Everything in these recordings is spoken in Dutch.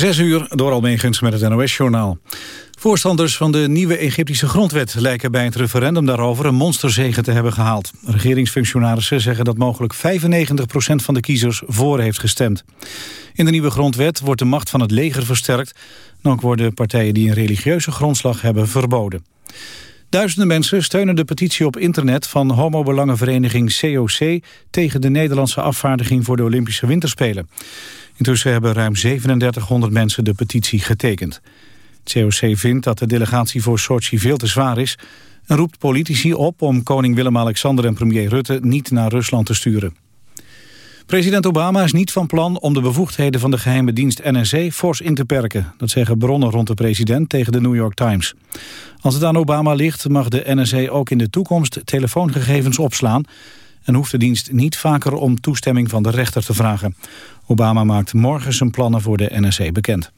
Zes uur door Almegens met het NOS-journaal. Voorstanders van de nieuwe Egyptische grondwet lijken bij het referendum daarover een monsterzege te hebben gehaald. Regeringsfunctionarissen zeggen dat mogelijk 95% van de kiezers voor heeft gestemd. In de nieuwe grondwet wordt de macht van het leger versterkt. En ook worden partijen die een religieuze grondslag hebben verboden. Duizenden mensen steunen de petitie op internet van homobelangenvereniging COC tegen de Nederlandse afvaardiging voor de Olympische Winterspelen. Intussen hebben ruim 3700 mensen de petitie getekend. Het COC vindt dat de delegatie voor Sochi veel te zwaar is... en roept politici op om koning Willem-Alexander en premier Rutte niet naar Rusland te sturen. President Obama is niet van plan om de bevoegdheden van de geheime dienst NSA fors in te perken. Dat zeggen bronnen rond de president tegen de New York Times. Als het aan Obama ligt mag de NSA ook in de toekomst telefoongegevens opslaan en hoeft de dienst niet vaker om toestemming van de rechter te vragen. Obama maakt morgen zijn plannen voor de NSC bekend.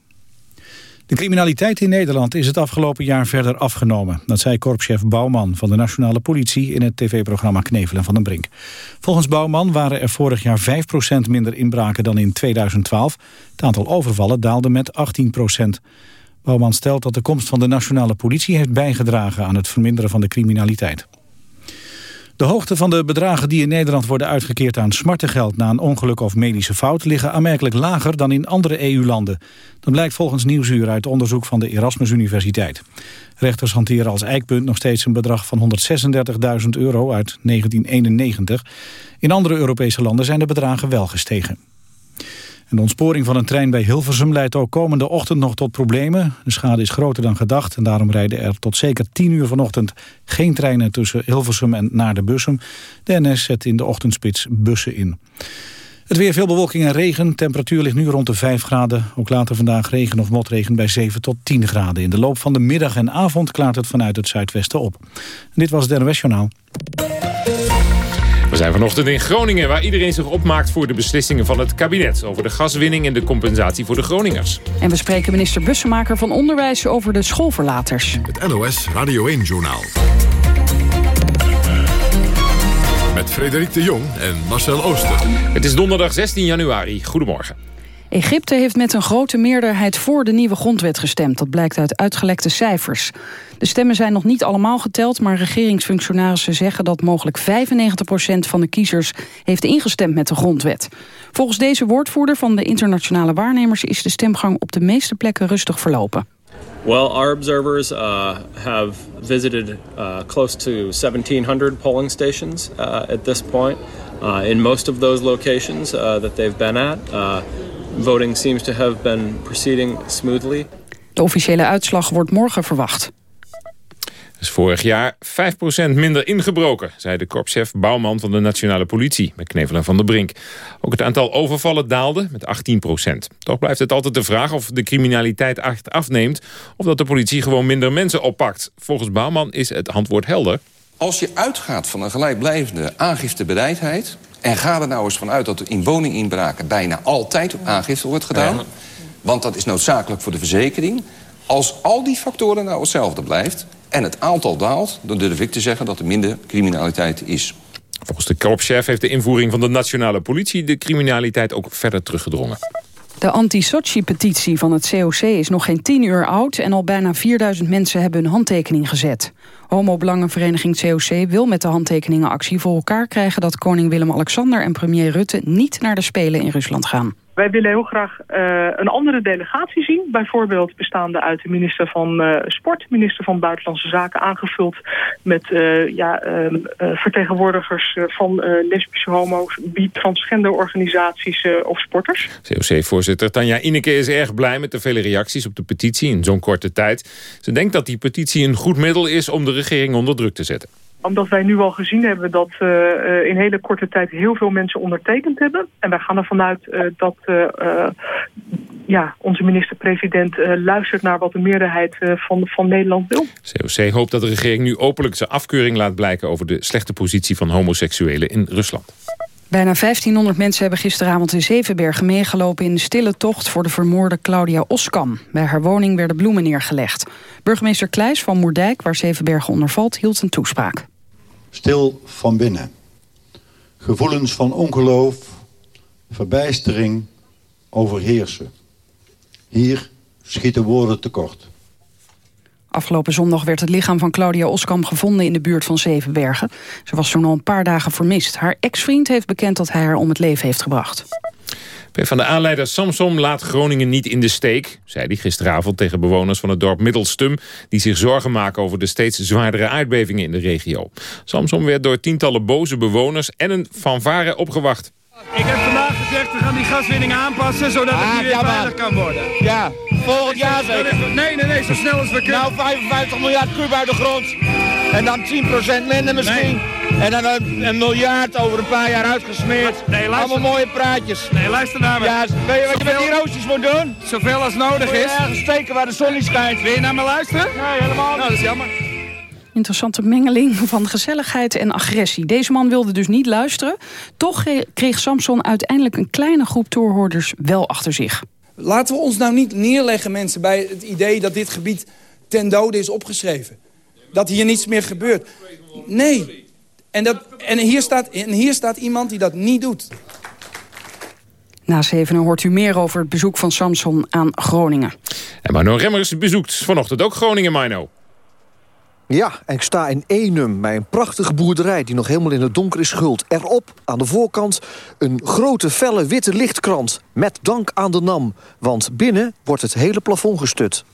De criminaliteit in Nederland is het afgelopen jaar verder afgenomen. Dat zei korpschef Bouwman van de Nationale Politie in het tv-programma Knevelen van den Brink. Volgens Bouwman waren er vorig jaar 5% minder inbraken dan in 2012. Het aantal overvallen daalde met 18%. Bouwman stelt dat de komst van de Nationale Politie heeft bijgedragen aan het verminderen van de criminaliteit. De hoogte van de bedragen die in Nederland worden uitgekeerd aan smartengeld na een ongeluk of medische fout liggen aanmerkelijk lager dan in andere EU-landen. Dat blijkt volgens Nieuwsuur uit onderzoek van de Erasmus Universiteit. Rechters hanteren als eikpunt nog steeds een bedrag van 136.000 euro uit 1991. In andere Europese landen zijn de bedragen wel gestegen de ontsporing van een trein bij Hilversum leidt ook komende ochtend nog tot problemen. De schade is groter dan gedacht en daarom rijden er tot zeker 10 uur vanochtend geen treinen tussen Hilversum en naar de Bussum. De NS zet in de ochtendspits bussen in. Het weer veel bewolking en regen. Temperatuur ligt nu rond de 5 graden. Ook later vandaag regen of motregen bij 7 tot 10 graden. In de loop van de middag en avond klaart het vanuit het zuidwesten op. dit was het NOS Journaal. We zijn vanochtend in Groningen, waar iedereen zich opmaakt voor de beslissingen van het kabinet over de gaswinning en de compensatie voor de Groningers. En we spreken minister Bussemaker van Onderwijs over de schoolverlaters. Het NOS Radio 1-journaal. Met Frederik de Jong en Marcel Ooster. Het is donderdag 16 januari. Goedemorgen. Egypte heeft met een grote meerderheid voor de nieuwe grondwet gestemd. Dat blijkt uit uitgelekte cijfers. De stemmen zijn nog niet allemaal geteld... maar regeringsfunctionarissen zeggen dat mogelijk 95% van de kiezers... heeft ingestemd met de grondwet. Volgens deze woordvoerder van de internationale waarnemers... is de stemgang op de meeste plekken rustig verlopen. Well, our observers uh, have visited uh, close to 1700 polling stations uh, at this point. Uh, in most of those locations uh, that they've been at, uh, Voting seems to have been proceeding smoothly. De officiële uitslag wordt morgen verwacht. is vorig jaar 5% minder ingebroken, zei de korpschef Bouwman van de Nationale Politie met Knevelen van der Brink. Ook het aantal overvallen daalde met 18%. Toch blijft het altijd de vraag of de criminaliteit echt afneemt of dat de politie gewoon minder mensen oppakt. Volgens Bouwman is het antwoord helder. Als je uitgaat van een gelijkblijvende aangiftebereidheid en ga er nou eens vanuit dat er in woninginbraken bijna altijd aangifte wordt gedaan. Want dat is noodzakelijk voor de verzekering. Als al die factoren nou hetzelfde blijft en het aantal daalt... dan durf ik te zeggen dat er minder criminaliteit is. Volgens de korpschef heeft de invoering van de nationale politie... de criminaliteit ook verder teruggedrongen. De anti-Sochi-petitie van het COC is nog geen tien uur oud... en al bijna 4000 mensen hebben hun handtekening gezet. Homo-belangenvereniging COC wil met de handtekeningenactie voor elkaar krijgen... dat koning Willem-Alexander en premier Rutte niet naar de Spelen in Rusland gaan. Wij willen heel graag uh, een andere delegatie zien. Bijvoorbeeld bestaande uit de minister van uh, Sport, minister van Buitenlandse Zaken... aangevuld met uh, ja, vertegenwoordigers van lesbische homo's... bi transgender organisaties of sporters. COC-voorzitter Tanja Ineke is erg blij met de vele reacties op de petitie in zo'n korte tijd. Ze denkt dat die petitie een goed middel is om de regering onder druk te zetten omdat wij nu al gezien hebben dat uh, in hele korte tijd heel veel mensen ondertekend hebben. En wij gaan ervan uit uh, dat uh, ja, onze minister-president luistert naar wat de meerderheid van, van Nederland wil. COC hoopt dat de regering nu openlijk zijn afkeuring laat blijken over de slechte positie van homoseksuelen in Rusland. Bijna 1500 mensen hebben gisteravond in Zevenbergen meegelopen... in de stille tocht voor de vermoorde Claudia Oskam. Bij haar woning werden bloemen neergelegd. Burgemeester Kleijs van Moerdijk, waar Zevenbergen onder valt, hield een toespraak. Stil van binnen. Gevoelens van ongeloof, verbijstering overheersen. Hier schieten woorden tekort. Afgelopen zondag werd het lichaam van Claudia Oskam gevonden in de buurt van Zevenbergen. Ze was toen al een paar dagen vermist. Haar ex-vriend heeft bekend dat hij haar om het leven heeft gebracht. Van de aanleider Samsom laat Groningen niet in de steek... zei hij gisteravond tegen bewoners van het dorp Middelstum... die zich zorgen maken over de steeds zwaardere aardbevingen in de regio. Samsom werd door tientallen boze bewoners en een fanfare opgewacht. Ik heb vandaag gezegd, we gaan die gaswinning aanpassen... zodat het hier weer veilig kan worden. Ja, volgend jaar zeker. Nee, nee, nee, zo snel als we kunnen. Nou, 55 miljard kub uit de grond. En dan 10% minder misschien. En dan een, een, miljard over een paar jaar uitgesmeerd. Nee, luister. Allemaal mooie praatjes. Nee, luister naar me. Ja, weet je wat je met die roosjes moet doen? Zoveel als nodig is. ergens steken waar de zon niet schijnt. Wil je naar me luisteren? Nee, helemaal niet. Nou, dat is jammer. Interessante mengeling van gezelligheid en agressie. Deze man wilde dus niet luisteren. Toch kreeg Samson uiteindelijk een kleine groep toerhoorders wel achter zich. Laten we ons nou niet neerleggen, mensen, bij het idee dat dit gebied ten dode is opgeschreven. Dat hier niets meer gebeurt. Nee. En, dat, en, hier, staat, en hier staat iemand die dat niet doet. Na zevenen hoort u meer over het bezoek van Samson aan Groningen. En Mano Remmers bezoekt vanochtend ook Groningen, Mino. Ja, en ik sta in Enum bij een prachtige boerderij... die nog helemaal in het donker is gehuld. Erop, aan de voorkant, een grote felle witte lichtkrant... met dank aan de NAM, want binnen wordt het hele plafond gestut.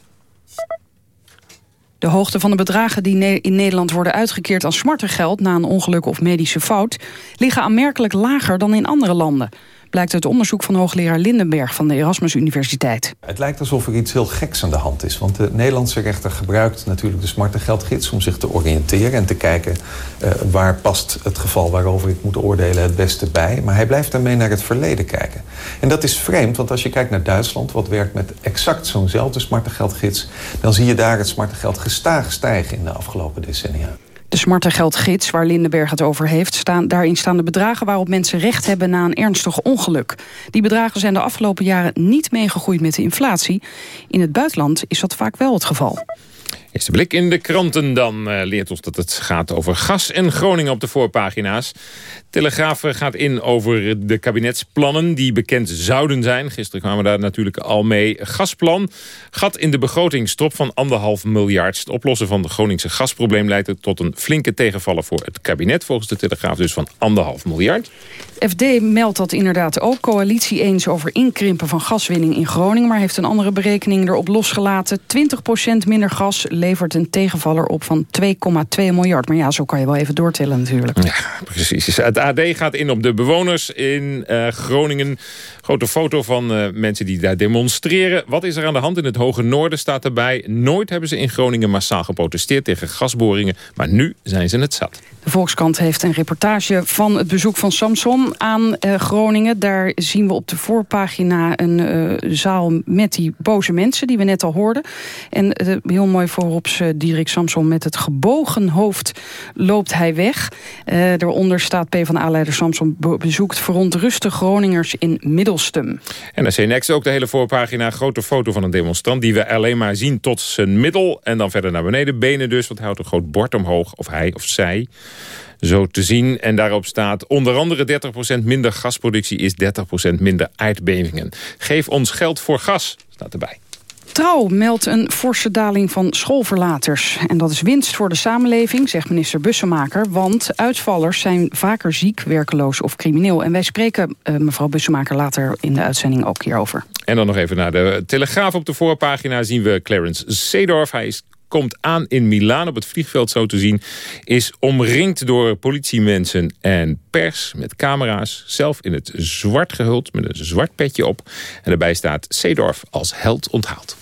De hoogte van de bedragen die in Nederland worden uitgekeerd als smartengeld... na een ongeluk of medische fout, liggen aanmerkelijk lager dan in andere landen blijkt uit onderzoek van hoogleraar Lindenberg van de Erasmus Universiteit. Het lijkt alsof er iets heel geks aan de hand is. Want de Nederlandse rechter gebruikt natuurlijk de smarte geldgids om zich te oriënteren en te kijken uh, waar past het geval waarover ik moet oordelen het beste bij. Maar hij blijft daarmee naar het verleden kijken. En dat is vreemd, want als je kijkt naar Duitsland, wat werkt met exact zo'nzelfde smarte geldgids, dan zie je daar het smarte geld gestaag stijgen in de afgelopen decennia. De smarte geldgids, waar Lindenberg het over heeft... Staan, daarin staan de bedragen waarop mensen recht hebben na een ernstig ongeluk. Die bedragen zijn de afgelopen jaren niet meegegroeid met de inflatie. In het buitenland is dat vaak wel het geval. Eerste blik in de kranten dan uh, leert ons dat het gaat over gas en Groningen op de voorpagina's. Telegraaf gaat in over de kabinetsplannen die bekend zouden zijn. Gisteren kwamen we daar natuurlijk al mee. Gasplan, gat in de begroting, stop van anderhalf miljard. Het oplossen van het Groningse gasprobleem leidt tot een flinke tegenvaller voor het kabinet. Volgens de Telegraaf dus van anderhalf miljard. FD meldt dat inderdaad ook coalitie eens over inkrimpen van gaswinning in Groningen... maar heeft een andere berekening erop losgelaten. 20% minder gas levert een tegenvaller op van 2,2 miljard. Maar ja, zo kan je wel even doortellen natuurlijk. Ja, precies. Het AD gaat in op de bewoners in uh, Groningen. Grote foto van uh, mensen die daar demonstreren. Wat is er aan de hand in het Hoge Noorden staat erbij. Nooit hebben ze in Groningen massaal geprotesteerd tegen gasboringen. Maar nu zijn ze het zat. De Volkskrant heeft een reportage van het bezoek van Samson aan uh, Groningen. Daar zien we op de voorpagina een uh, zaal met die boze mensen die we net al hoorden. En heel mooi voorop Dirk Samson met het gebogen hoofd loopt hij weg. daaronder staat PvdA-leider Samson bezoekt verontruste Groningers in Middelstum. En NRC Next ook de hele voorpagina. Grote foto van een demonstrant die we alleen maar zien tot zijn middel. En dan verder naar beneden, benen dus. Want hij houdt een groot bord omhoog, of hij of zij zo te zien. En daarop staat onder andere 30% minder gasproductie is 30% minder aardbevingen. Geef ons geld voor gas, staat erbij. Trouw meldt een forse daling van schoolverlaters. En dat is winst voor de samenleving, zegt minister Bussemaker. Want uitvallers zijn vaker ziek, werkeloos of crimineel. En wij spreken uh, mevrouw Bussemaker later in de uitzending ook hierover. En dan nog even naar de Telegraaf op de voorpagina zien we Clarence Seedorf. Hij is komt aan in Milaan op het vliegveld zo te zien... is omringd door politiemensen en pers met camera's. Zelf in het zwart gehuld met een zwart petje op. En daarbij staat Seedorf als held onthaald.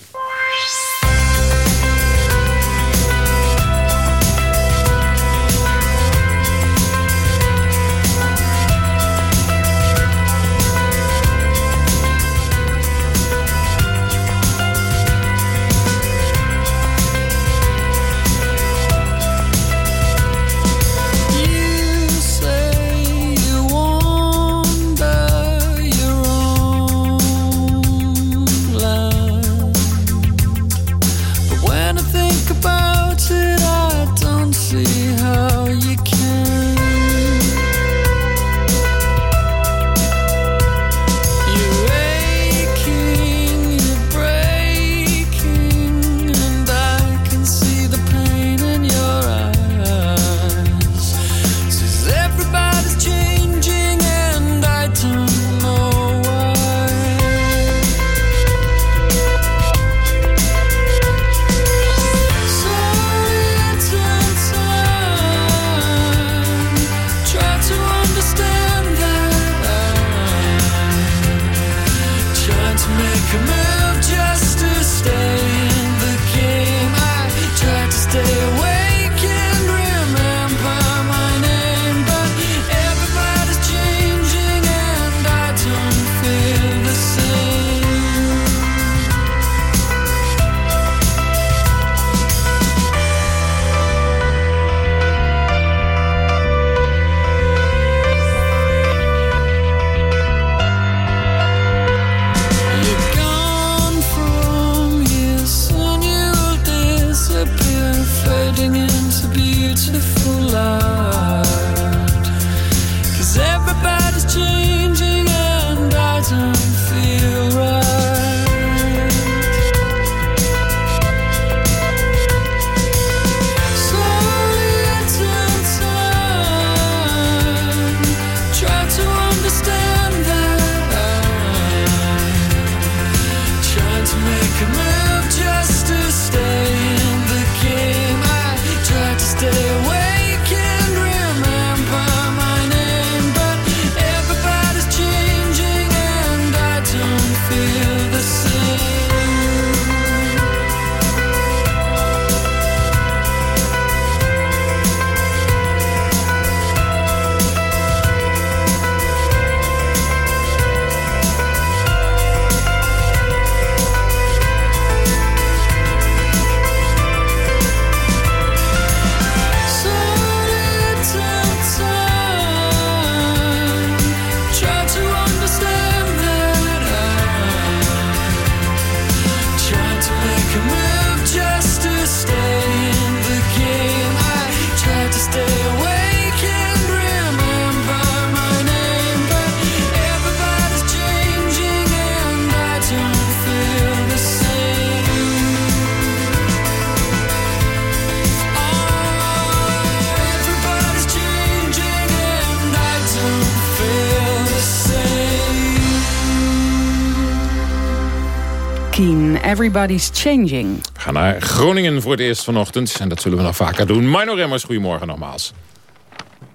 Everybody's Changing. We gaan naar Groningen voor het eerst vanochtend. En dat zullen we nog vaker doen. Mino Remmers, goedemorgen nogmaals.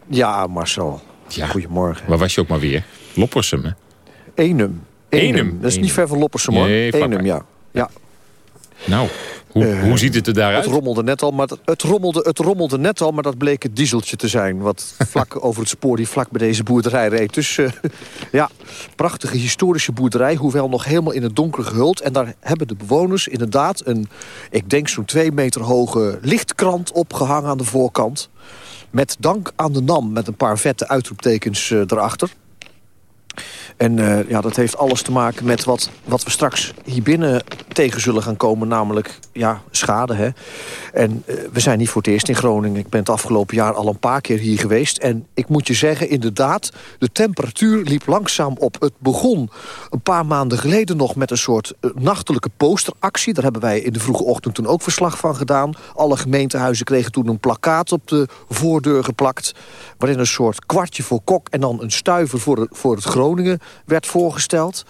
Ja, Marcel. Ja. Goedemorgen. Waar was je ook maar weer? Loppersum, hè? Enum. Enum. Dat is niet ver van Loppersum, hoor. Nee, Enum, ja. ja. Nou, hoe, uh, hoe, ziet het er daaruit? Het rommelde, net al, maar het, rommelde, het rommelde net al, maar dat bleek het dieseltje te zijn. Wat vlak over het spoor die vlak bij deze boerderij reed. Dus uh, ja, prachtige historische boerderij. Hoewel nog helemaal in het donker gehuld. En daar hebben de bewoners inderdaad een, ik denk zo'n twee meter hoge lichtkrant opgehangen aan de voorkant. Met dank aan de NAM, met een paar vette uitroeptekens uh, erachter. En uh, ja, dat heeft alles te maken met wat, wat we straks hier binnen tegen zullen gaan komen. Namelijk ja, schade. Hè? En uh, we zijn niet voor het eerst in Groningen. Ik ben het afgelopen jaar al een paar keer hier geweest. En ik moet je zeggen, inderdaad, de temperatuur liep langzaam op. Het begon een paar maanden geleden nog met een soort uh, nachtelijke posteractie. Daar hebben wij in de vroege ochtend toen ook verslag van gedaan. Alle gemeentehuizen kregen toen een plakkaat op de voordeur geplakt. Waarin een soort kwartje voor kok en dan een stuiver voor, voor het Groningen werd voorgesteld.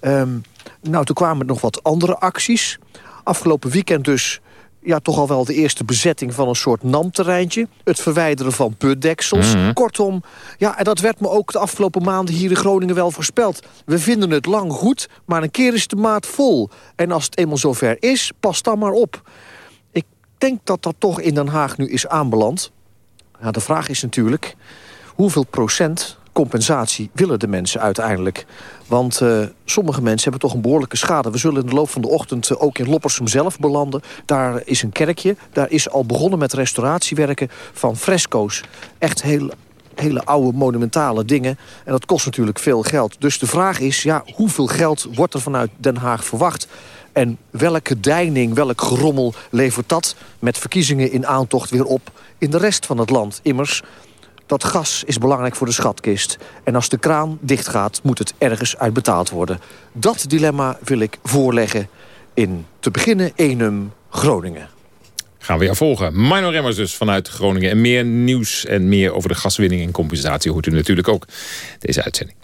Um, nou, toen kwamen er nog wat andere acties. Afgelopen weekend dus ja, toch al wel de eerste bezetting van een soort NAM-terreintje. Het verwijderen van putdeksels. Mm Kortom, ja, en dat werd me ook de afgelopen maanden hier in Groningen wel voorspeld. We vinden het lang goed, maar een keer is de maat vol. En als het eenmaal zover is, pas dan maar op. Ik denk dat dat toch in Den Haag nu is aanbeland. Ja, de vraag is natuurlijk, hoeveel procent compensatie willen de mensen uiteindelijk. Want uh, sommige mensen hebben toch een behoorlijke schade. We zullen in de loop van de ochtend uh, ook in Loppersum zelf belanden. Daar is een kerkje. Daar is al begonnen met restauratiewerken van fresco's. Echt heel hele oude monumentale dingen. En dat kost natuurlijk veel geld. Dus de vraag is, ja, hoeveel geld wordt er vanuit Den Haag verwacht? En welke deining, welk gerommel levert dat met verkiezingen in aantocht weer op in de rest van het land? Immers, dat gas is belangrijk voor de schatkist. En als de kraan dichtgaat, moet het ergens uitbetaald worden. Dat dilemma wil ik voorleggen in te beginnen Enum Groningen. Gaan we jou volgen. Mino Remmers dus vanuit Groningen. En meer nieuws en meer over de gaswinning en compensatie... hoort u natuurlijk ook deze uitzending.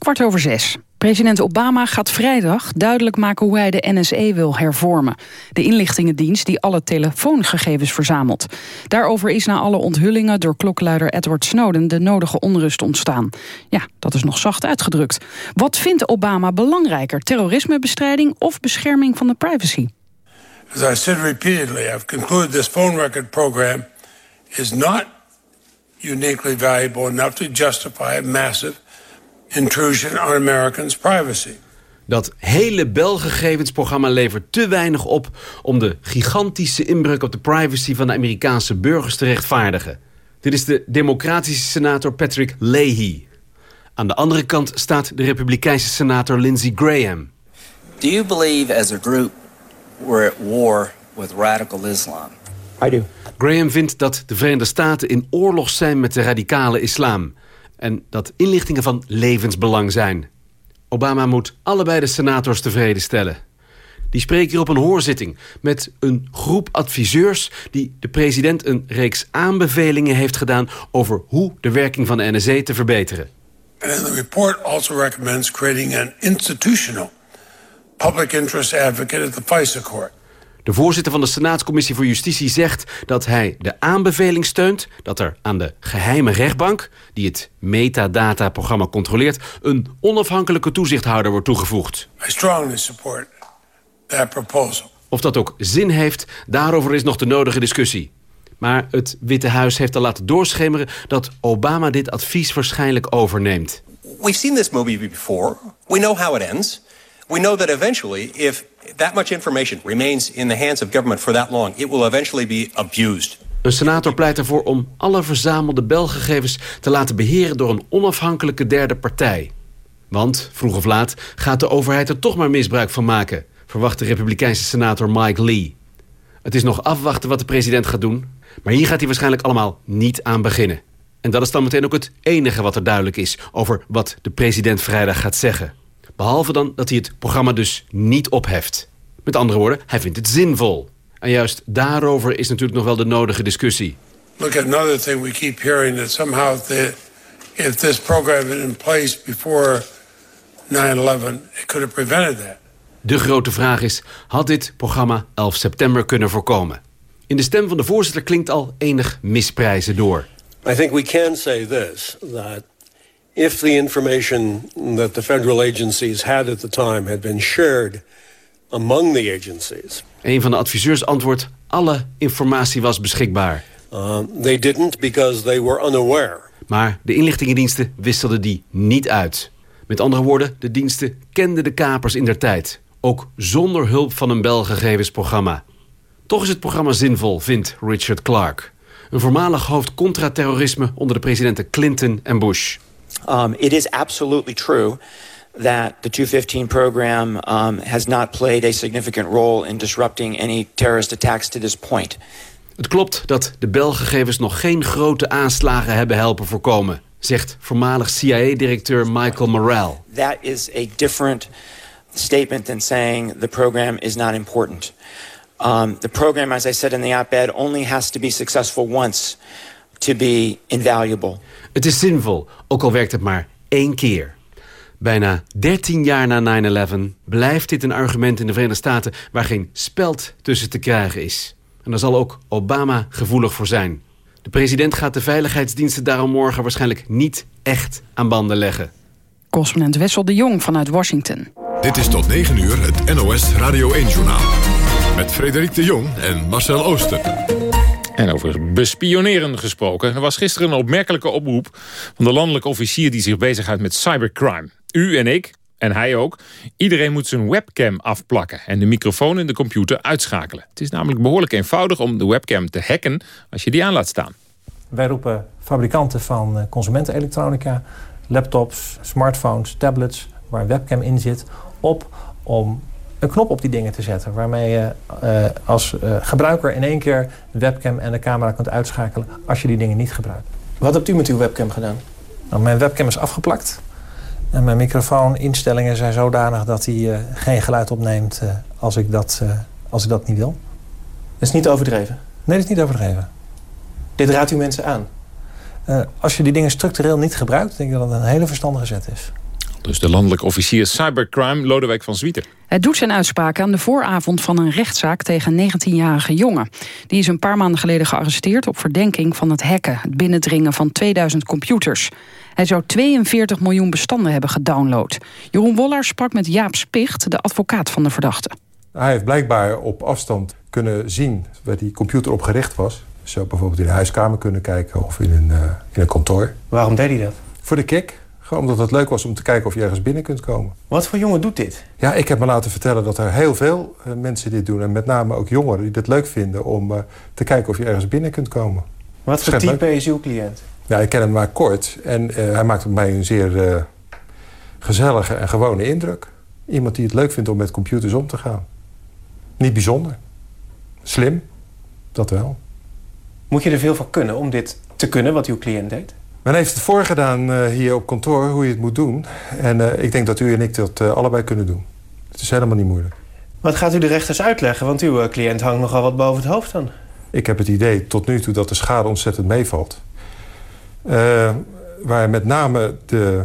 Kwart over zes. President Obama gaat vrijdag duidelijk maken hoe hij de NSE wil hervormen. De inlichtingendienst die alle telefoongegevens verzamelt. Daarover is na alle onthullingen door klokluider Edward Snowden de nodige onrust ontstaan. Ja, dat is nog zacht uitgedrukt. Wat vindt Obama belangrijker, terrorismebestrijding of bescherming van de privacy? As I said repeatedly, I've concluded this phone record program is not uniquely valuable enough to justify a massive intrusion on Americans' privacy. Dat hele belgegevensprogramma levert te weinig op... om de gigantische inbreuk op de privacy van de Amerikaanse burgers te rechtvaardigen. Dit is de democratische senator Patrick Leahy. Aan de andere kant staat de republikeinse senator Lindsey Graham. Do you believe as a group we're at war with radical Islam? I do. Graham vindt dat de Verenigde Staten in oorlog zijn met de radicale islam en dat inlichtingen van levensbelang zijn. Obama moet allebei de senators tevreden stellen. Die spreken hier op een hoorzitting met een groep adviseurs... die de president een reeks aanbevelingen heeft gedaan... over hoe de werking van de NSA te verbeteren. And the report also recommends creating institutional public interest advocate at the FISA court. De voorzitter van de Senaatscommissie voor Justitie zegt dat hij de aanbeveling steunt... dat er aan de geheime rechtbank, die het metadata-programma controleert... een onafhankelijke toezichthouder wordt toegevoegd. I strongly support that proposal. Of dat ook zin heeft, daarover is nog de nodige discussie. Maar het Witte Huis heeft al laten doorschemeren... dat Obama dit advies waarschijnlijk overneemt. We've seen this movie before. We know how it ends. We know that eventually, if that much information remains in the hands of government for that long, it will eventually be abused. Een senator pleit ervoor om alle verzamelde belgegevens te laten beheren door een onafhankelijke derde partij. Want, vroeg of laat, gaat de overheid er toch maar misbruik van maken, verwacht de republikeinse senator Mike Lee. Het is nog afwachten wat de president gaat doen, maar hier gaat hij waarschijnlijk allemaal niet aan beginnen. En dat is dan meteen ook het enige wat er duidelijk is over wat de president vrijdag gaat zeggen. Behalve dan dat hij het programma dus niet opheft. Met andere woorden, hij vindt het zinvol. En juist daarover is natuurlijk nog wel de nodige discussie. Look at another thing we keep hearing that somehow the, if this program had in place before 9/11, it could have prevented that. De grote vraag is, had dit programma 11 september kunnen voorkomen? In de stem van de voorzitter klinkt al enig misprijzen door. I think we can say this, that if the information that the federal agencies had at the time had been shared among the agencies. Een van de adviseurs antwoordt, alle informatie was beschikbaar. Uh, they didn't because they were unaware. Maar de inlichtingendiensten wisselden die niet uit. Met andere woorden, de diensten kenden de kapers in der tijd. Ook zonder hulp van een belgegevensprogramma. Toch is het programma zinvol, vindt Richard Clark. Een voormalig hoofd contra-terrorisme onder de presidenten Clinton en Bush. Um, it is absolutely true that the 215 program um, has not played a significant role in disrupting any terrorist attacks to this point. Het klopt dat de belgegevens nog geen grote aanslagen hebben helpen voorkomen, zegt voormalig CIA-directeur Michael Morrell. That is a different statement than saying the program is not important. Um, the program, as I said in the op-ed, only has to be successful once to be invaluable. Het is zinvol, ook al werkt het maar één keer. Bijna 13 jaar na 9-11 blijft dit een argument in de Verenigde Staten... waar geen speld tussen te krijgen is. En daar zal ook Obama gevoelig voor zijn. De president gaat de veiligheidsdiensten daarom morgen waarschijnlijk niet echt aan banden leggen. Correspondent Wessel de Jong vanuit Washington. Dit is tot 9 uur het NOS Radio 1-journaal. Met Frederik de Jong en Marcel Ooster. En over bespioneren gesproken. Er was gisteren een opmerkelijke oproep van de landelijke officier... die zich bezighoudt met cybercrime. U en ik, en hij ook. Iedereen moet zijn webcam afplakken en de microfoon in de computer uitschakelen. Het is namelijk behoorlijk eenvoudig om de webcam te hacken als je die aan laat staan. Wij roepen fabrikanten van eh, consumentenelektronica, laptops, smartphones, tablets... waar een webcam in zit, op om een knop op die dingen te zetten... waarmee je uh, als uh, gebruiker in één keer de webcam en de camera kunt uitschakelen... als je die dingen niet gebruikt. Wat hebt u met uw webcam gedaan? Nou, mijn webcam is afgeplakt. En mijn microfooninstellingen zijn zodanig dat hij uh, geen geluid opneemt als, ik dat, als ik dat niet wil. Dat is niet overdreven? Nee, dat is niet overdreven. Dit raadt u mensen aan? als je die dingen structureel niet gebruikt... denk ik dat het een hele verstandige zet is. Dus de landelijke officier cybercrime Lodewijk van Zwieten. Het doet zijn uitspraak aan de vooravond van een rechtszaak tegen een 19-jarige jongen. Die is een paar maanden geleden gearresteerd op verdenking van het hacken, het binnendringen van 2000 computers. Hij zou 42 miljoen bestanden hebben gedownload. Jeroen Wollaar sprak met Jaap Spicht, de advocaat van de verdachte. Hij heeft blijkbaar op afstand kunnen zien waar die computer op gericht was. Zou bijvoorbeeld in een huiskamer kunnen kijken of in een, uh, in een kantoor. Waarom deed hij dat? Voor de kick. Gewoon omdat het leuk was om te kijken of je ergens binnen kunt komen. Wat voor jongen doet dit? Ja, ik heb me laten vertellen dat er heel veel uh, mensen dit doen. En met name ook jongeren die het leuk vinden om uh, te kijken of je ergens binnen kunt komen. Wat voor type is uw cliënt? Ja, ik ken hem maar kort. En hij maakt op mij een zeer gezellige en gewone indruk. Iemand die het leuk vindt om met computers om te gaan. Niet bijzonder. Slim. Dat wel. Moet je er veel van kunnen om dit te kunnen, wat uw cliënt deed? Men heeft het voorgedaan uh, hier op kantoor, hoe je het moet doen. En uh, ik denk dat u en ik dat uh, allebei kunnen doen. Het is helemaal niet moeilijk. Wat gaat u de rechters uitleggen? Want uw cliënt hangt nogal wat boven het hoofd dan. Ik heb het idee tot nu toe dat de schade ontzettend meevalt. waar met name de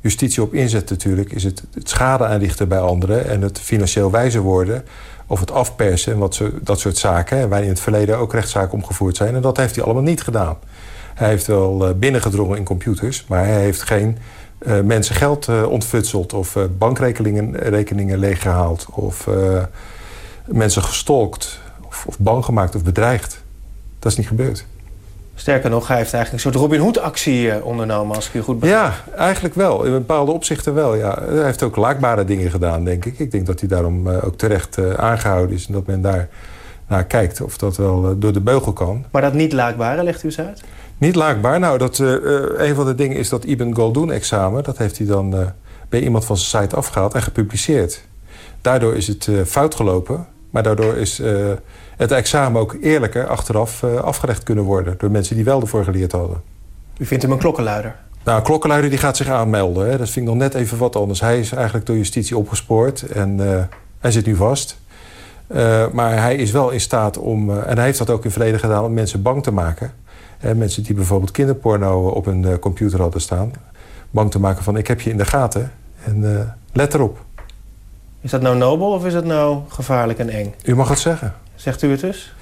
justitie op inzet natuurlijk... is het, het schade aanrichten bij anderen... en het financieel wijzer worden of het afpersen en wat zo, dat soort zaken. En waar in het verleden ook rechtszaken omgevoerd zijn. En dat heeft hij allemaal niet gedaan. Hij heeft wel binnengedrongen in computers... maar hij heeft geen uh, mensen geld uh, ontfutseld... of uh, bankrekeningen rekeningen leeggehaald... of mensen gestolkt of, of bang gemaakt of bedreigd. Dat is niet gebeurd. Sterker nog, hij heeft eigenlijk een soort Robin Hood-actie ondernomen, als ik u goed begrijp. Ja, eigenlijk wel. In bepaalde opzichten wel, ja. Hij heeft ook laakbare dingen gedaan, denk ik. Ik denk dat hij daarom ook terecht aangehouden is... en dat men daar naar kijkt of dat wel door de beugel kan. Maar dat niet laakbare, legt u eens uit? Niet laakbaar? Nou, dat, een van de dingen is dat Ibn Galdoen-examen... dat heeft hij dan bij iemand van zijn site afgehaald en gepubliceerd. Daardoor is het fout gelopen, maar daardoor is het examen ook eerlijker achteraf afgelegd kunnen worden... door mensen die wel ervoor geleerd hadden. U vindt hem een klokkenluider? Nou, een klokkenluider die gaat zich aanmelden. Hè. Dat vind ik nog net even wat anders. Hij is eigenlijk door justitie opgespoord en hij zit nu vast. Uh, maar hij is wel in staat om, en hij heeft dat ook in het verleden gedaan... om mensen bang te maken. Mensen die bijvoorbeeld kinderporno op hun computer hadden staan. Bang te maken van, ik heb je in de gaten en let erop. Is dat nou nobel of is dat nou gevaarlijk en eng? U mag het zeggen. Zegt u het dus?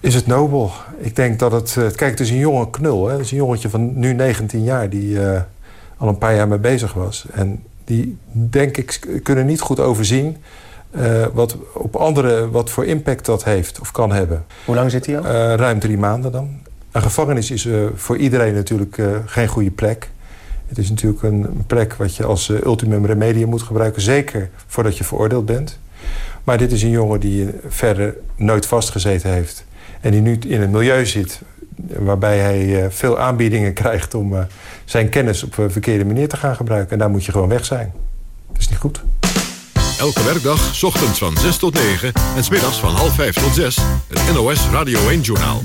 Is het nobel? Ik denk dat het... Kijk, het is een jonge knul. Hè? Het is een jongetje van nu 19 jaar... die uh, al een paar jaar mee bezig was. En die, denk ik, kunnen niet goed overzien... Uh, wat op anderen wat voor impact dat heeft of kan hebben. Hoe lang zit hij al? Uh, ruim drie maanden dan. Een gevangenis is voor iedereen natuurlijk geen goede plek. Het is natuurlijk een plek wat je als ultimum remedium moet gebruiken. Zeker voordat je veroordeeld bent. Maar dit is een jongen die verder nooit vastgezeten heeft. En die nu in een milieu zit waarbij hij veel aanbiedingen krijgt... om zijn kennis op een verkeerde manier te gaan gebruiken. En daar moet je gewoon weg zijn. Dat is niet goed. Elke werkdag, ochtends van 6 tot 9 en smiddags van half 5 tot 6... het NOS Radio 1-journaal.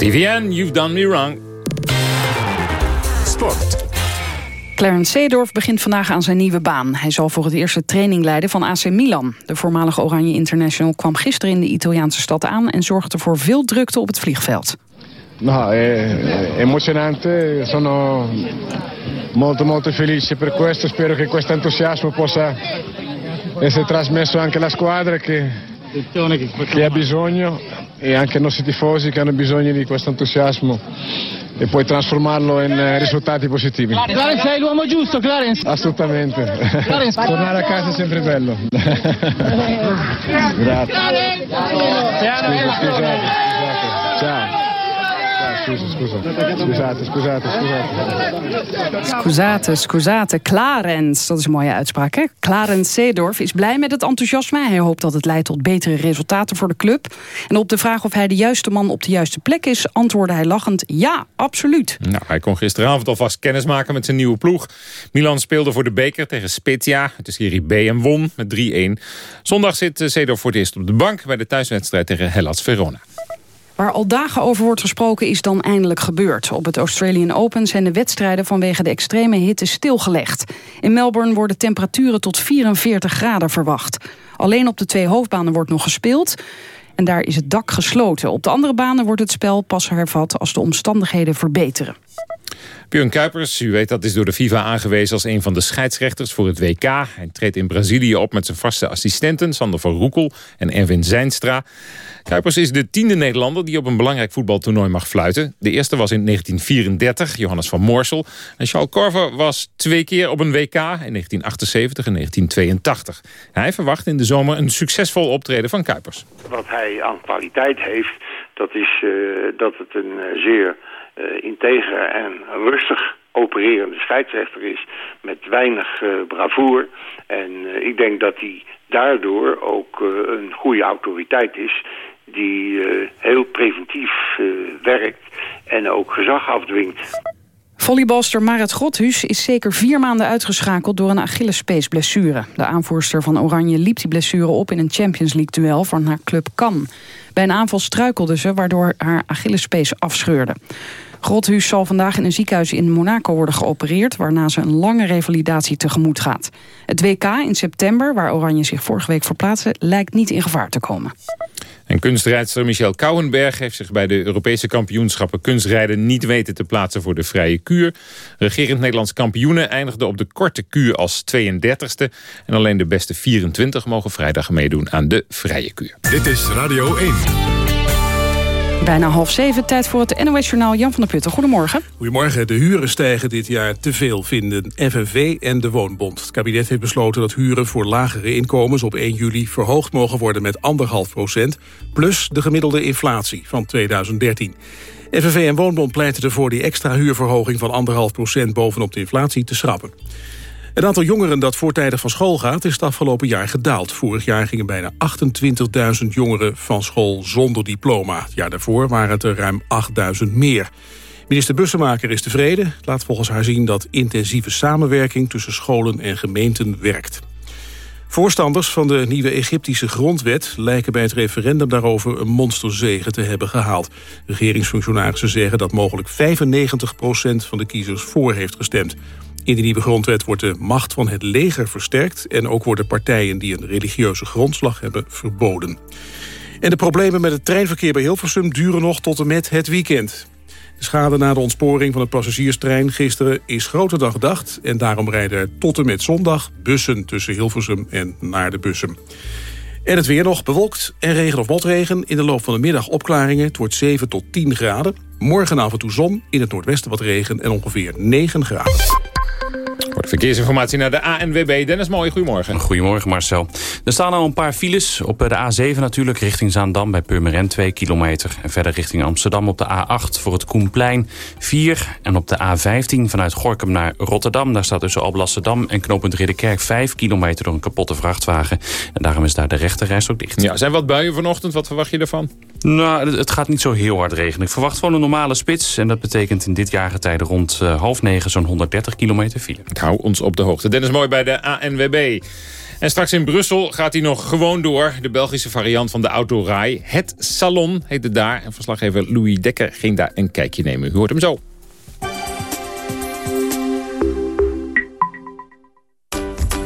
Stevie N, You've Done Me Wrong. Sport. Clarence Seedorf begint vandaag aan zijn nieuwe baan. Hij zal voor het eerst de training leiden van AC Milan. De voormalige Oranje International kwam gisteren in de Italiaanse stad aan... en zorgde voor veel drukte op het vliegveld. No, è emozionante, sono molto molto felice per questo, spero che questo entusiasmo possa essere trasmesso anche alla squadra che, che ha bisogno e anche ai nostri tifosi che hanno bisogno di questo entusiasmo e poi trasformarlo in eh, risultati positivi. Clarence sei l'uomo giusto, Clarence. Assolutamente. Clarence. Tornare a casa è sempre bello. Grazie. Scusa, scusate, scusate. Ciao. Scusa, scusa. Scusate, scusate, scusate. Scusate, scusate, Clarence. Dat is een mooie uitspraak, hè? Clarence Seedorf is blij met het enthousiasme. Hij hoopt dat het leidt tot betere resultaten voor de club. En op de vraag of hij de juiste man op de juiste plek is... antwoordde hij lachend, ja, absoluut. Nou, hij kon gisteravond alvast kennis maken met zijn nieuwe ploeg. Milan speelde voor de beker tegen Spezia. Het is Serie B en won met 3-1. Zondag zit Seedorf voor het eerst op de bank... bij de thuiswedstrijd tegen Hellas Verona. Waar al dagen over wordt gesproken is dan eindelijk gebeurd. Op het Australian Open zijn de wedstrijden vanwege de extreme hitte stilgelegd. In Melbourne worden temperaturen tot 44 graden verwacht. Alleen op de twee hoofdbanen wordt nog gespeeld. En daar is het dak gesloten. Op de andere banen wordt het spel pas hervat als de omstandigheden verbeteren. Björn Kuipers, u weet dat is door de FIFA aangewezen als een van de scheidsrechters voor het WK. Hij treedt in Brazilië op met zijn vaste assistenten Sander van Roekel en Erwin Zijnstra. Kuipers is de tiende Nederlander die op een belangrijk voetbaltoernooi mag fluiten. De eerste was in 1934, Johannes van Moorsel. En Charles Corver was twee keer op een WK in 1978 en 1982. Hij verwacht in de zomer een succesvol optreden van Kuipers. Wat hij aan kwaliteit heeft, dat is uh, dat het een uh, zeer integer en rustig opererende scheidsrechter is met weinig uh, bravoer. En uh, ik denk dat hij daardoor ook een goede autoriteit is die heel preventief werkt en ook gezag afdwingt. Volleybalster Marit Grothuus is zeker vier maanden uitgeschakeld door een Achillespees-blessure. De aanvoerster van Oranje liep die blessure op in een Champions League-duel van haar club Cannes. Bij een aanval struikelde ze, waardoor haar Achillespees afscheurde. Grothuus zal vandaag in een ziekenhuis in Monaco worden geopereerd... waarna ze een lange revalidatie tegemoet gaat. Het WK in september, waar Oranje zich vorige week verplaatste... lijkt niet in gevaar te komen. En kunstrijdster Michel Kouwenberg heeft zich bij de Europese kampioenschappen kunstrijden niet weten te plaatsen voor de vrije kuur. Regerend Nederlands kampioenen eindigde op de korte kuur als 32e. En alleen de beste 24 mogen vrijdag meedoen aan de vrije kuur. Dit is Radio 1. Bijna half zeven, tijd voor het NOS-journaal Jan van der Putten. Goedemorgen. Goedemorgen. De huren stijgen dit jaar te veel, vinden FNV en de Woonbond. Het kabinet heeft besloten dat huren voor lagere inkomens op 1 juli verhoogd mogen worden met 1,5 procent, plus de gemiddelde inflatie van 2013. FNV en Woonbond pleiten ervoor die extra huurverhoging van 1,5 procent bovenop de inflatie te schrappen. Het aantal jongeren dat voortijdig van school gaat is het afgelopen jaar gedaald. Vorig jaar gingen bijna 28.000 jongeren van school zonder diploma. Het jaar daarvoor waren het er ruim 8.000 meer. Minister Bussemaker is tevreden. Laat volgens haar zien dat intensieve samenwerking tussen scholen en gemeenten werkt. Voorstanders van de nieuwe Egyptische grondwet lijken bij het referendum daarover een monsterzege te hebben gehaald. Regeringsfunctionarissen zeggen dat mogelijk 95% van de kiezers voor heeft gestemd. In de nieuwe grondwet wordt de macht van het leger versterkt... en ook worden partijen die een religieuze grondslag hebben verboden. En de problemen met het treinverkeer bij Hilversum duren nog tot en met het weekend. De schade na de ontsporing van het passagierstrein gisteren is groter dan gedacht... en daarom rijden er tot en met zondag bussen tussen Hilversum en naar de bussen. En het weer nog bewolkt en regen of motregen. In de loop van de middag opklaringen. Het wordt 7 tot 10 graden. Morgen af toe zon, in het noordwesten wat regen en ongeveer 9 graden. Voor de verkeersinformatie naar de ANWB. Dennis Mooi, goedemorgen. Goedemorgen Marcel. Er staan al een paar files. Op de A7 natuurlijk richting Zaandam bij Purmerend 2 kilometer. En verder richting Amsterdam op de A8 voor het Koenplein 4. En op de A15 vanuit Gorkum naar Rotterdam. Daar staat tussen Alblasserdam en knooppunt Ridderkerk 5 kilometer door een kapotte vrachtwagen. En daarom is daar de rechterreis ook dicht. Ja, zijn wat buien vanochtend? Wat verwacht je ervan? Nou, het gaat niet zo heel hard regenen. Ik verwacht gewoon een normale spits. En dat betekent in dit jaargetijde rond uh, half negen zo'n 130 kilometer file. Hou ons op de hoogte. Dennis Mooi bij de ANWB. En straks in Brussel gaat hij nog gewoon door. De Belgische variant van de autorij. Het Salon heet het daar. En verslaggever Louis Dekker ging daar een kijkje nemen. U hoort hem zo.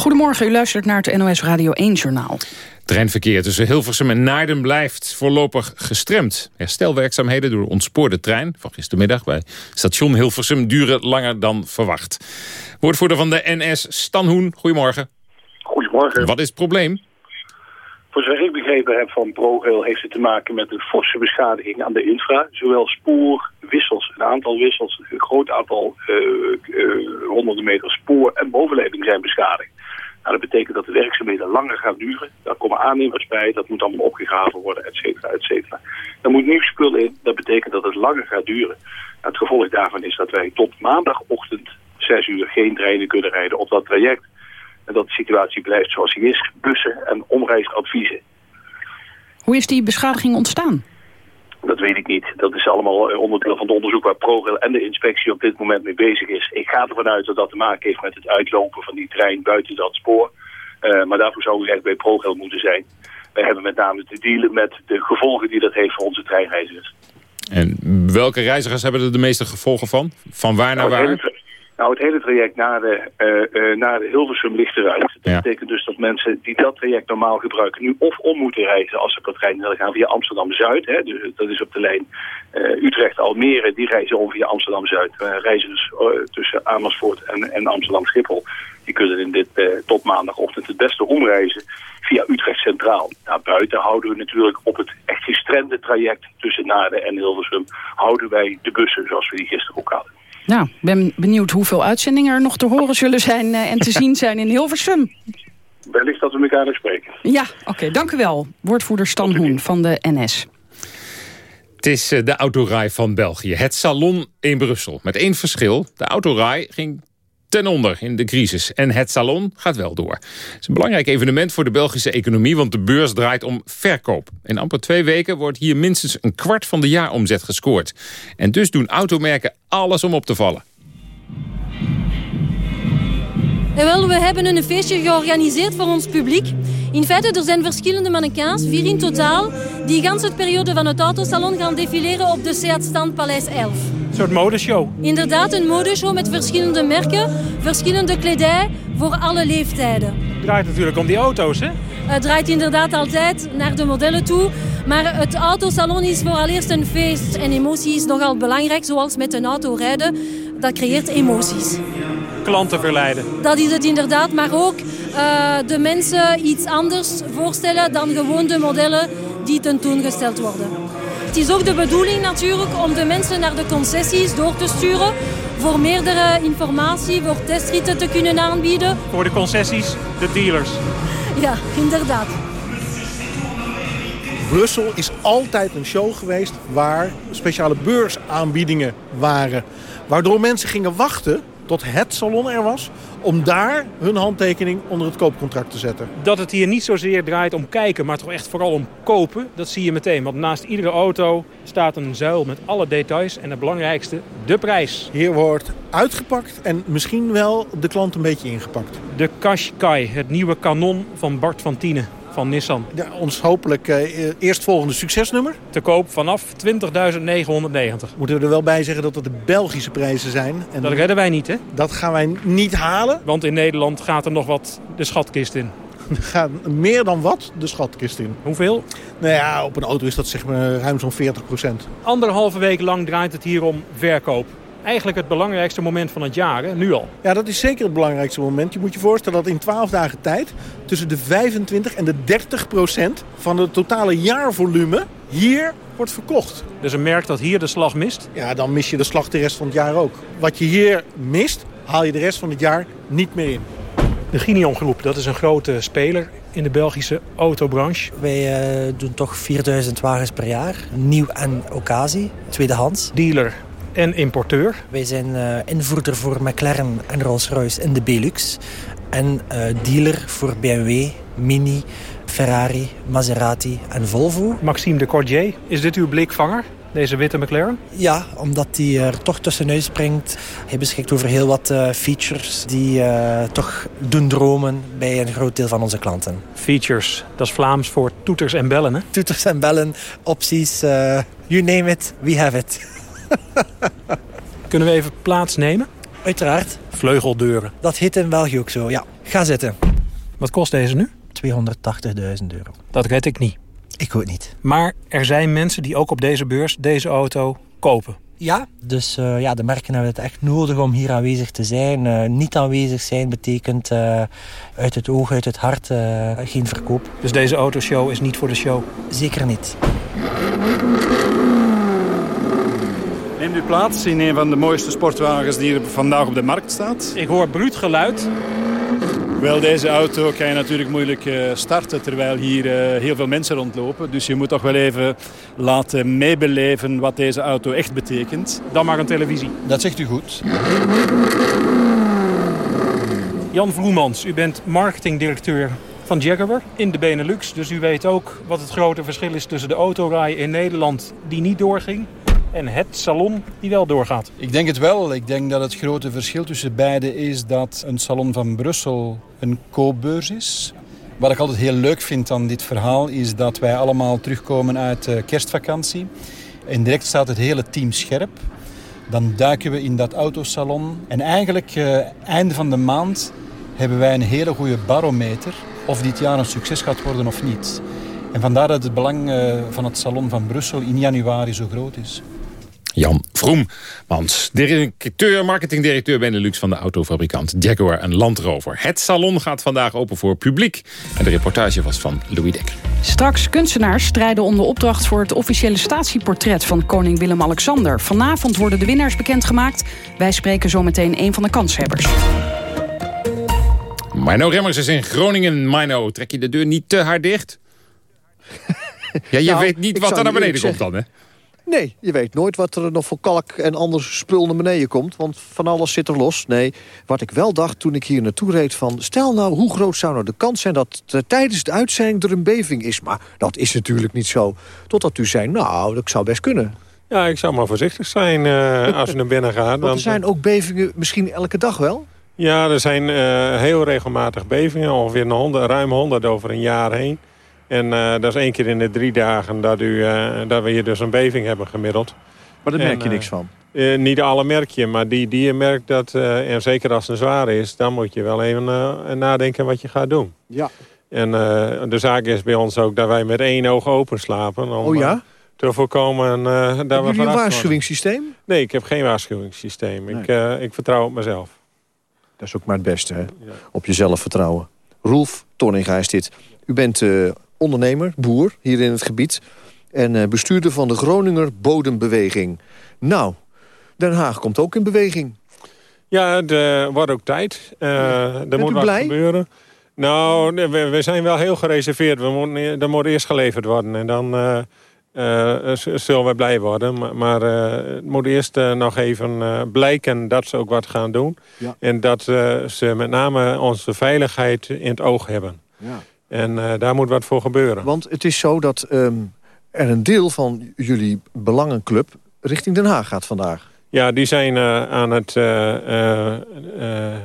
Goedemorgen, u luistert naar het NOS Radio 1-journaal. Treinverkeer tussen Hilversum en Naarden blijft voorlopig gestremd. Herstelwerkzaamheden door de ontspoorde trein van gistermiddag bij station Hilversum duren langer dan verwacht. Woordvoerder van de NS, Stan Hoen, goedemorgen. Goedemorgen. Wat is het probleem? Voor zover ik begrepen heb van ProRail heeft het te maken met een forse beschadiging aan de infra. Zowel spoor, wissels, een aantal wissels, een groot aantal uh, uh, honderden meter spoor en bovenleiding zijn beschadigd. Nou, dat betekent dat de werkzaamheden langer gaan duren. Daar komen aannemers bij, dat moet allemaal opgegraven worden, et cetera, et cetera. Er moet nieuw spul in, dat betekent dat het langer gaat duren. Nou, het gevolg daarvan is dat wij tot maandagochtend 6 uur geen treinen kunnen rijden op dat traject. En dat de situatie blijft zoals die is, bussen en omreisadviezen. Hoe is die beschadiging ontstaan? Dat weet ik niet. Dat is allemaal onderdeel van het onderzoek waar ProRail en de inspectie op dit moment mee bezig is. Ik ga ervan uit dat dat te maken heeft met het uitlopen van die trein buiten dat spoor. Uh, maar daarvoor zou u echt bij ProRail moeten zijn. Wij hebben met name te dealen met de gevolgen die dat heeft voor onze treinreizigers. En welke reizigers hebben er de meeste gevolgen van? Van waar naar nou, waar? Nou, het hele traject naar de, uh, uh, naar de Hilversum ligt eruit. Dat ja. betekent dus dat mensen die dat traject normaal gebruiken... nu of om moeten reizen als ze per trein willen gaan via Amsterdam-Zuid. Dus dat is op de lijn uh, Utrecht-Almere. Die reizen om via Amsterdam-Zuid. reizigers tussen Amersfoort en, en Amsterdam-Schiphol... die kunnen in dit tot maandagochtend het beste omreizen via Utrecht Centraal. Daarbuiten houden we natuurlijk op het echt gestrende traject... tussen Naarden en Hilversum... houden wij de bussen zoals we die gisteren ook hadden. Nou, ik ben benieuwd hoeveel uitzendingen er nog te horen zullen zijn uh, en te zien zijn in Hilversum. Wellicht dat we elkaar nog spreken. Ja, oké, okay, dank u wel. Woordvoerder Stan Hoen van de NS. Het is uh, de autorij van België. Het salon in Brussel. Met één verschil. De autorij ging ten onder in de crisis. En het salon gaat wel door. Het is een belangrijk evenement voor de Belgische economie... want de beurs draait om verkoop. In amper twee weken wordt hier minstens een kwart van de jaaromzet gescoord. En dus doen automerken alles om op te vallen. En wel, we hebben een feestje georganiseerd voor ons publiek. In feite, er zijn verschillende mannequins, vier in totaal... die gans het periode van het autosalon gaan defileren op de Seat-stand Paleis 11. Een soort modeshow. Inderdaad, een modeshow met verschillende merken, verschillende kledij voor alle leeftijden. Het draait natuurlijk om die auto's, hè? Het draait inderdaad altijd naar de modellen toe. Maar het autosalon is vooraleerst een feest. En emotie is nogal belangrijk, zoals met een auto rijden. Dat creëert emoties. Klanten verleiden. Dat is het inderdaad, maar ook uh, de mensen iets anders voorstellen dan gewoon de modellen die tentoongesteld worden. Het is ook de bedoeling natuurlijk om de mensen naar de concessies door te sturen voor meerdere informatie, voor testritten te kunnen aanbieden. Voor de concessies, de dealers. Ja, inderdaad. Brussel is altijd een show geweest waar speciale beursaanbiedingen waren. Waardoor mensen gingen wachten tot het salon er was... om daar hun handtekening onder het koopcontract te zetten. Dat het hier niet zozeer draait om kijken, maar toch echt vooral om kopen... dat zie je meteen, want naast iedere auto staat een zuil met alle details... en het belangrijkste, de prijs. Hier wordt uitgepakt en misschien wel de klant een beetje ingepakt. De Qashqai, het nieuwe kanon van Bart van Tienen van Nissan. Ja, ons hopelijk uh, eerstvolgende succesnummer. Te koop vanaf 20.990. Moeten we er wel bij zeggen dat dat de Belgische prijzen zijn. En dat redden wij niet, hè? Dat gaan wij niet halen. Want in Nederland gaat er nog wat de schatkist in. Er gaat meer dan wat de schatkist in. Hoeveel? Nou ja, op een auto is dat zeg maar ruim zo'n 40 procent. Anderhalve week lang draait het hier om verkoop eigenlijk het belangrijkste moment van het jaar, hè? nu al. Ja, dat is zeker het belangrijkste moment. Je moet je voorstellen dat in 12 dagen tijd... tussen de 25 en de 30 procent van het totale jaarvolume hier wordt verkocht. Dus een merk dat hier de slag mist? Ja, dan mis je de slag de rest van het jaar ook. Wat je hier mist, haal je de rest van het jaar niet meer in. De Ginion Groep, dat is een grote speler in de Belgische autobranche. Wij uh, doen toch 4000 wagens per jaar. Nieuw en occasie, tweedehands. Dealer en importeur. Wij zijn uh, invoerder voor McLaren en Rolls-Royce in de Belux. En uh, dealer voor BMW, Mini, Ferrari, Maserati en Volvo. Maxime de Cordier, is dit uw blikvanger? Deze witte McLaren? Ja, omdat hij er toch tussenuit springt. Hij beschikt over heel wat uh, features die uh, toch doen dromen bij een groot deel van onze klanten. Features, dat is Vlaams voor toeters en bellen, hè? Toeters en bellen, opties, you name it, we have it. Kunnen we even plaatsnemen? Uiteraard. Vleugeldeuren. Dat heet in België ook zo, ja. Ga zitten. Wat kost deze nu? 280.000 euro. Dat red ik niet. Ik ook niet. Maar er zijn mensen die ook op deze beurs deze auto kopen. Ja, dus uh, ja, de merken hebben het echt nodig om hier aanwezig te zijn. Uh, niet aanwezig zijn betekent uh, uit het oog, uit het hart geen verkoop. Dus deze autoshow is niet voor de show? Zeker niet. Neemt u plaats in een van de mooiste sportwagens die er vandaag op de markt staat. Ik hoor bruut geluid. Wel, deze auto kan je natuurlijk moeilijk starten terwijl hier heel veel mensen rondlopen. Dus je moet toch wel even laten meebeleven wat deze auto echt betekent. Dan maar een televisie. Dat zegt u goed. Jan Vloemans, u bent marketingdirecteur van Jaguar in de Benelux. Dus u weet ook wat het grote verschil is tussen de autorij in Nederland die niet doorging en het salon die wel doorgaat. Ik denk het wel. Ik denk dat het grote verschil tussen beide is dat een salon van Brussel een koopbeurs is. Wat ik altijd heel leuk vind aan dit verhaal is dat wij allemaal terugkomen uit kerstvakantie. En direct staat het hele team scherp. Dan duiken we in dat autosalon. En eigenlijk, uh, einde van de maand, hebben wij een hele goede barometer of dit jaar een succes gaat worden of niet. En vandaar dat het belang uh, van het Salon van Brussel in januari zo groot is. Jan Vroemmans, directeur, marketingdirecteur Benelux van de autofabrikant Jaguar en Land Rover. Het salon gaat vandaag open voor publiek. En de reportage was van Louis Dekker. Straks kunstenaars strijden om de opdracht voor het officiële statieportret van koning Willem-Alexander. Vanavond worden de winnaars bekendgemaakt. Wij spreken zometeen een van de kanshebbers. Mino Remmers is in Groningen. Mino, trek je de deur niet te hard dicht? ja, je Nou, weet niet wat er naar beneden komt dan, hè? Nee, je weet nooit wat er nog voor kalk en ander spul naar beneden komt. Want van alles zit er los. Nee, wat ik wel dacht toen ik hier naartoe reed van... stel nou, hoe groot zou nou de kans zijn dat er tijdens het uitzending er een beving is? Maar dat is natuurlijk niet zo. Totdat u zei, nou, dat zou best kunnen. Ja, ik zou maar voorzichtig zijn eh, als je naar binnen gaat. Want want, er zijn ook bevingen misschien elke dag wel? Ja, er zijn eh, heel regelmatig bevingen. Ongeveer een honderd, ruim 100 over een jaar heen. En eh, dat is één keer in de drie dagen dat, u, eh, dat we hier dus een beving hebben gemiddeld. Maar daar En, merk je eh, niks van. eh, niet alle merk je, maar die, die je merkt dat... eh, en zeker als het een zware is, dan moet je wel even eh, nadenken wat je gaat doen. Ja. En eh, de zaak is bij ons ook dat wij met één oog open slapen. Om, Oh ja? te voorkomen eh, dat we Hebben jullie een worden. waarschuwingssysteem? Nee, ik heb geen waarschuwingssysteem. Ik, eh, ik vertrouw op mezelf. Dat is ook maar het beste, hè? Op jezelf vertrouwen. Roelf Torninga is dit. U bent eh, ondernemer, boer, hier in het gebied... en eh, bestuurder van de Groninger Bodembeweging. Nou, Den Haag komt ook in beweging. Ja, er wordt ook tijd. Eh, er moet wat blij? gebeuren. Nou, we, we zijn wel heel gereserveerd. We moeten, er moet eerst geleverd worden en dan uh, uh, zullen we blij worden. Maar, maar uh, het moet eerst nog even blijken dat ze ook wat gaan doen. Ja. En dat ze met name onze veiligheid in het oog hebben. Ja. En daar moet wat voor gebeuren. Want het is zo dat um, er een deel van jullie belangenclub richting Den Haag gaat vandaag. Ja, die zijn uh, aan het uh, uh,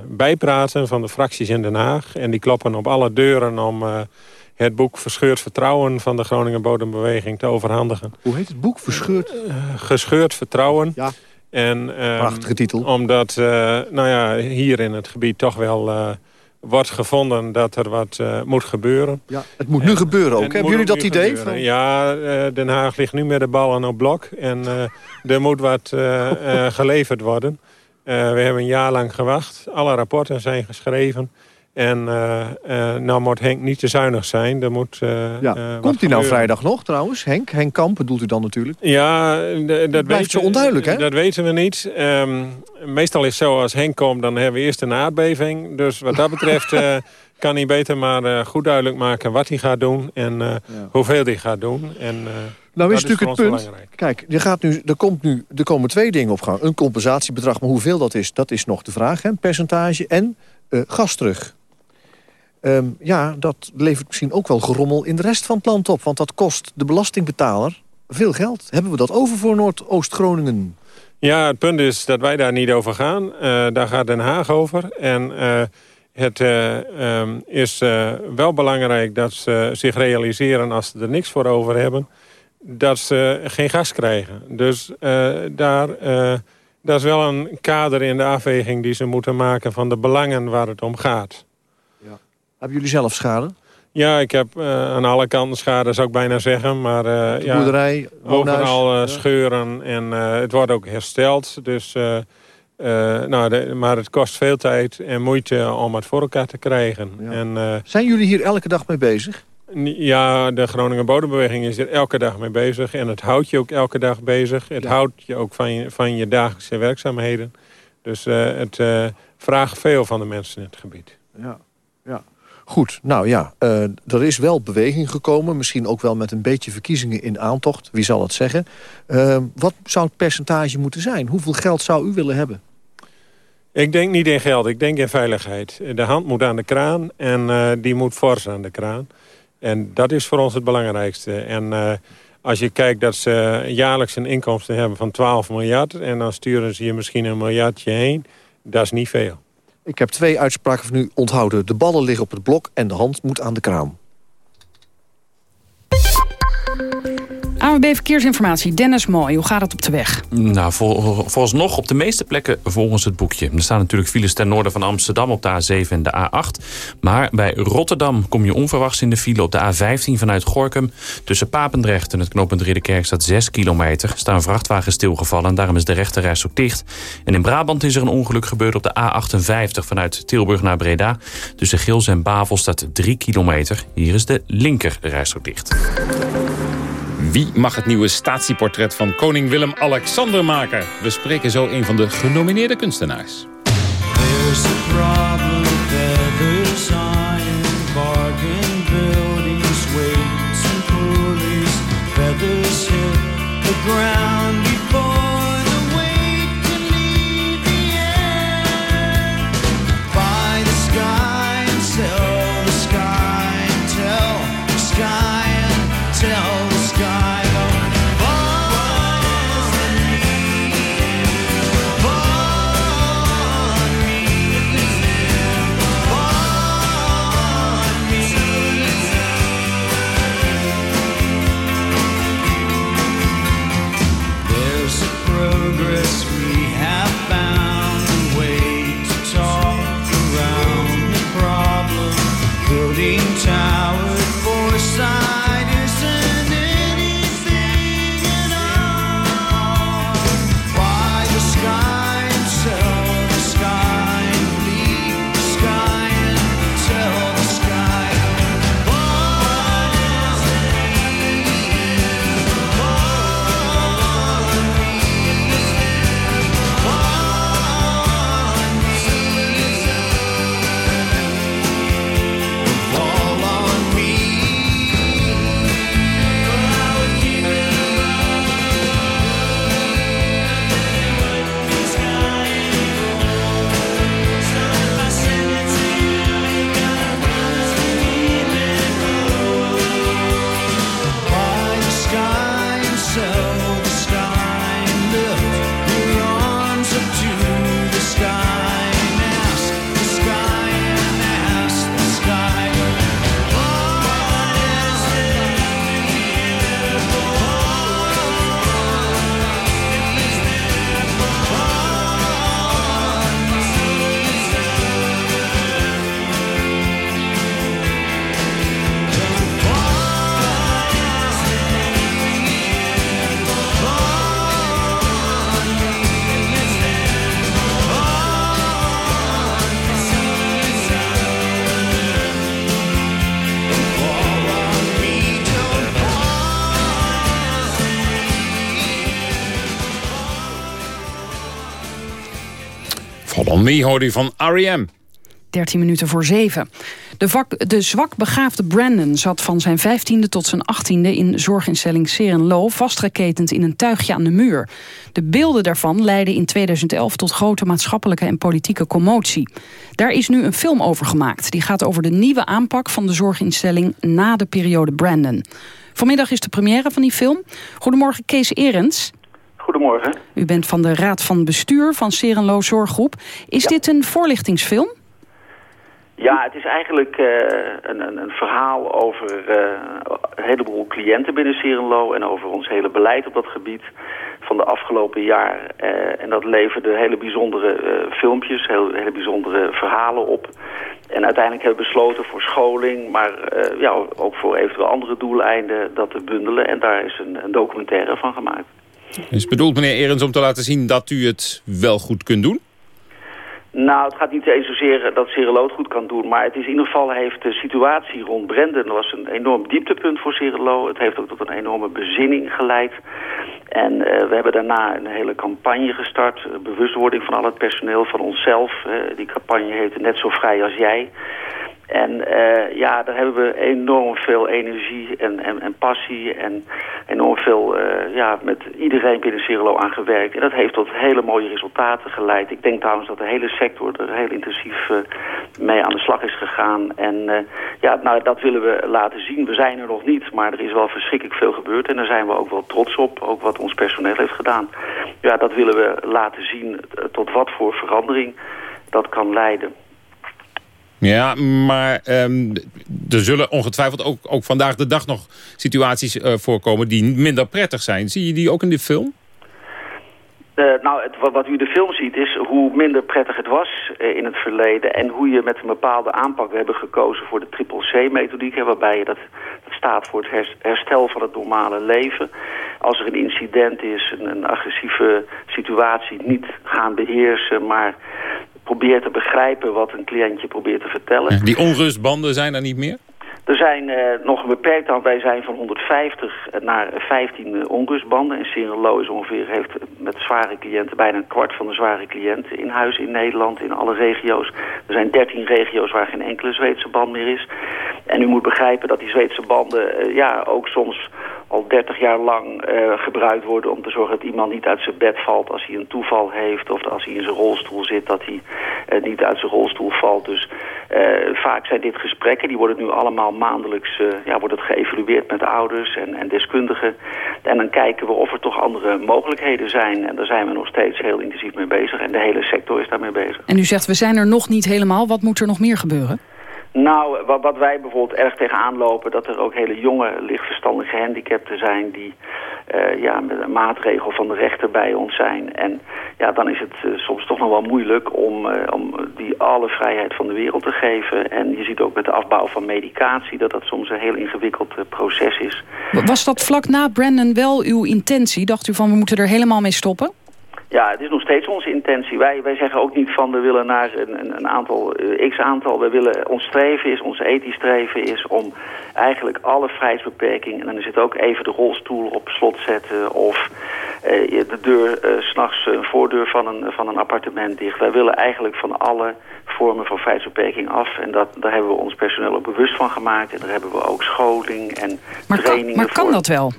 bijpraten van de fracties in Den Haag. En die kloppen op alle deuren om het boek Verscheurd Vertrouwen... van de Groningen Bodembeweging te overhandigen. Hoe heet het boek? Verscheurd? Gescheurd Vertrouwen. Ja, en, prachtige titel. Omdat nou ja, hier in het gebied toch wel wordt gevonden dat er wat uh, moet gebeuren. Ja, het moet nu gebeuren ook. Hebben jullie dat idee? Van... Ja, uh, Den Haag ligt nu met de ballen op blok. En uh, er moet wat geleverd worden. we hebben een jaar lang gewacht. Alle rapporten zijn geschreven. En nou moet Henk niet te zuinig zijn. Er moet, ja. Komt hij nou vrijdag nog trouwens? Henk? Henk Kamp bedoelt u dan natuurlijk? Ja, dat blijft zo onduidelijk hè? Dat weten we niet. Um, meestal is het zo, als Henk komt, dan hebben we eerst een aardbeving. Dus wat dat betreft uh, kan hij beter maar uh, goed duidelijk maken wat hij gaat doen en uh, ja. hoeveel hij gaat doen. En, nou is natuurlijk het punt, kijk, je gaat nu, er, komt nu, er komen twee dingen op gang. Een compensatiebedrag, maar hoeveel dat is, dat is nog de vraag. Hè? Percentage en gas terug. Um, ja, dat levert misschien ook wel gerommel in de rest van het land op. Want dat kost de belastingbetaler veel geld. Hebben we dat over voor Noord-Oost-Groningen? Ja, het punt is dat wij daar niet over gaan. Uh, daar gaat Den Haag over. En uh, het uh, um, is wel belangrijk dat ze zich realiseren... als ze er niks voor over hebben, dat ze geen gas krijgen. Dus daar, is wel een kader in de afweging die ze moeten maken... van de belangen waar het om gaat. Hebben jullie zelf schade? Ja, ik heb uh, aan alle kanten schade, zou ik bijna zeggen. Maar uh, ja, boerderij, overal uh, scheuren en het wordt ook hersteld. Dus, nou, de, maar het kost veel tijd en moeite om het voor elkaar te krijgen. Ja. En, Zijn jullie hier elke dag mee bezig? Ja, de Groningen Bodembeweging is er elke dag mee bezig. En het houdt je ook elke dag bezig. Het ja. houdt je ook van je, van je dagelijkse werkzaamheden. Dus het vraagt veel van de mensen in het gebied. Ja, ja. Goed, nou ja, uh, er is wel beweging gekomen. Misschien ook wel met een beetje verkiezingen in aantocht. Wie zal het zeggen? Uh, wat zou het percentage moeten zijn? Hoeveel geld zou u willen hebben? Ik denk niet in geld, ik denk in veiligheid. De hand moet aan de kraan en uh, die moet fors aan de kraan. En dat is voor ons het belangrijkste. En als je kijkt dat ze jaarlijks een inkomsten hebben van 12 miljard... en dan sturen ze je misschien een miljardje heen, dat is niet veel. Ik heb twee uitspraken van u onthouden. De ballen liggen op het blok en de hand moet aan de kraan. AWB Verkeersinformatie, Dennis Mooi. Hoe gaat het op de weg? Nou, vol, vooralsnog op de meeste plekken volgens het boekje. Er staan natuurlijk files ten noorden van Amsterdam op de A7 en de A8. Maar bij Rotterdam kom je onverwachts in de file op de A15 vanuit Gorkum. Tussen Papendrecht en het knooppunt Ridderkerk staat 6 kilometer. Er staan vrachtwagens stilgevallen en daarom is de rechterreis ook dicht. En in Brabant is er een ongeluk gebeurd op de A58 vanuit Tilburg naar Breda. Tussen Gils en Bavel staat 3 kilometer. Hier is de linkerreis ook dicht. Wie mag het nieuwe statieportret van koning Willem-Alexander maken? We spreken zo een van de genomineerde kunstenaars. Follow Me hoorde van R.E.M. 13 minuten voor 7. De, vak, de zwak begaafde Brandon zat van zijn 15e tot zijn 18e in zorginstelling Serenlo vastgeketend in een tuigje aan de muur. De beelden daarvan leidden in 2011 tot grote maatschappelijke en politieke commotie. Daar is nu een film over gemaakt. Die gaat over de nieuwe aanpak van de zorginstelling na de periode Brandon. Vanmiddag is de première van die film. Goedemorgen Kees Erens. Goedemorgen. U bent van de Raad van Bestuur van Serenlo Zorggroep. Is dit een voorlichtingsfilm? Ja, het is eigenlijk uh, een, een, een, verhaal over uh, een heleboel cliënten binnen Serenlo... en over ons hele beleid op dat gebied van de afgelopen jaar. Uh, en dat leverde hele bijzondere filmpjes, heel, hele bijzondere verhalen op. En uiteindelijk hebben we besloten voor scholing, maar ja, ook voor eventueel andere doeleinden... dat te bundelen en daar is een, een documentaire van gemaakt. Is bedoeld, meneer Erens, om te laten zien dat u het wel goed kunt doen? Nou, het gaat niet eens zozeer dat Cerelo goed kan doen. Maar het is in ieder geval heeft de situatie rond Brenden was een enorm dieptepunt voor Cerelo. Het heeft ook tot een enorme bezinning geleid. En uh, we hebben daarna een hele campagne gestart. Bewustwording van al het personeel, van onszelf. Uh, die campagne heette Net zo vrij als jij. En uh, ja, daar hebben we enorm veel energie en, en, en passie en enorm veel uh, ja, met iedereen binnen Cirilo aan gewerkt. En dat heeft tot hele mooie resultaten geleid. Ik denk trouwens dat de hele sector er heel intensief uh, mee aan de slag is gegaan. En ja, nou, dat willen we laten zien. We zijn er nog niet, maar er is wel verschrikkelijk veel gebeurd. En daar zijn we ook wel trots op, ook wat ons personeel heeft gedaan. Ja, dat willen we laten zien tot wat voor verandering dat kan leiden. Ja, maar um, er zullen ongetwijfeld ook, ook vandaag de dag nog situaties uh, voorkomen die minder prettig zijn. Zie je die ook in dit film? Uh, nou, het, wat u in de film ziet is hoe minder prettig het was uh, in het verleden... en hoe je met een bepaalde aanpak... we hebben gekozen voor de triple-C-methodiek... waarbij je dat, staat voor het herstel van het normale leven. Als er een incident is, een agressieve situatie... niet gaan beheersen, maar probeert te begrijpen wat een cliëntje probeert te vertellen. Die onrustbanden zijn er niet meer? Er zijn uh, nog een beperkt aantal. Wij zijn van 150 naar 15 uh, onrustbanden. En Serenlo is ongeveer, heeft met zware cliënten bijna een kwart van de zware cliënten in huis in Nederland, in alle regio's. Er zijn 13 regio's waar geen enkele Zweedse band meer is. En u moet begrijpen dat die Zweedse banden uh, ja, ook soms al 30 jaar lang uh, gebruikt worden om te zorgen dat iemand niet uit zijn bed valt als hij een toeval heeft of als hij in zijn rolstoel zit dat hij uh, niet uit zijn rolstoel valt. Dus uh, vaak zijn dit gesprekken, die worden nu allemaal maandelijks ja, wordt het geëvalueerd met ouders en, en deskundigen. En dan kijken we of er toch andere mogelijkheden zijn. En daar zijn we nog steeds heel intensief mee bezig en de hele sector is daarmee bezig. En u zegt we zijn er nog niet helemaal. Wat moet er nog meer gebeuren? Nou, wat, wij bijvoorbeeld erg tegenaan lopen... dat er ook hele jonge, lichtverstandige gehandicapten zijn... die uh, ja, met een maatregel van de rechter bij ons zijn. En ja, dan is het uh, soms toch nog wel moeilijk om, uh, om die alle vrijheid van de wereld te geven. En je ziet ook met de afbouw van medicatie... dat dat soms een heel ingewikkeld proces is. Was dat vlak na Brandon wel uw intentie? Dacht u van we moeten er helemaal mee stoppen? Ja, het is nog steeds onze intentie. Wij, wij zeggen ook niet van we willen naar een, een, een aantal, uh, x aantal. We willen, ons streven is, ons ethisch streven is om eigenlijk alle vrijheidsbeperkingen... en dan is het ook even de rolstoel op slot zetten... of uh, de deur, uh, s'nachts een voordeur van een, van een appartement dicht. Wij willen eigenlijk van alle vormen van vrijheidsbeperking af. En dat, daar hebben we ons personeel ook bewust van gemaakt. En daar hebben we ook scholing en maar trainingen kan, Maar kan voor. dat wel?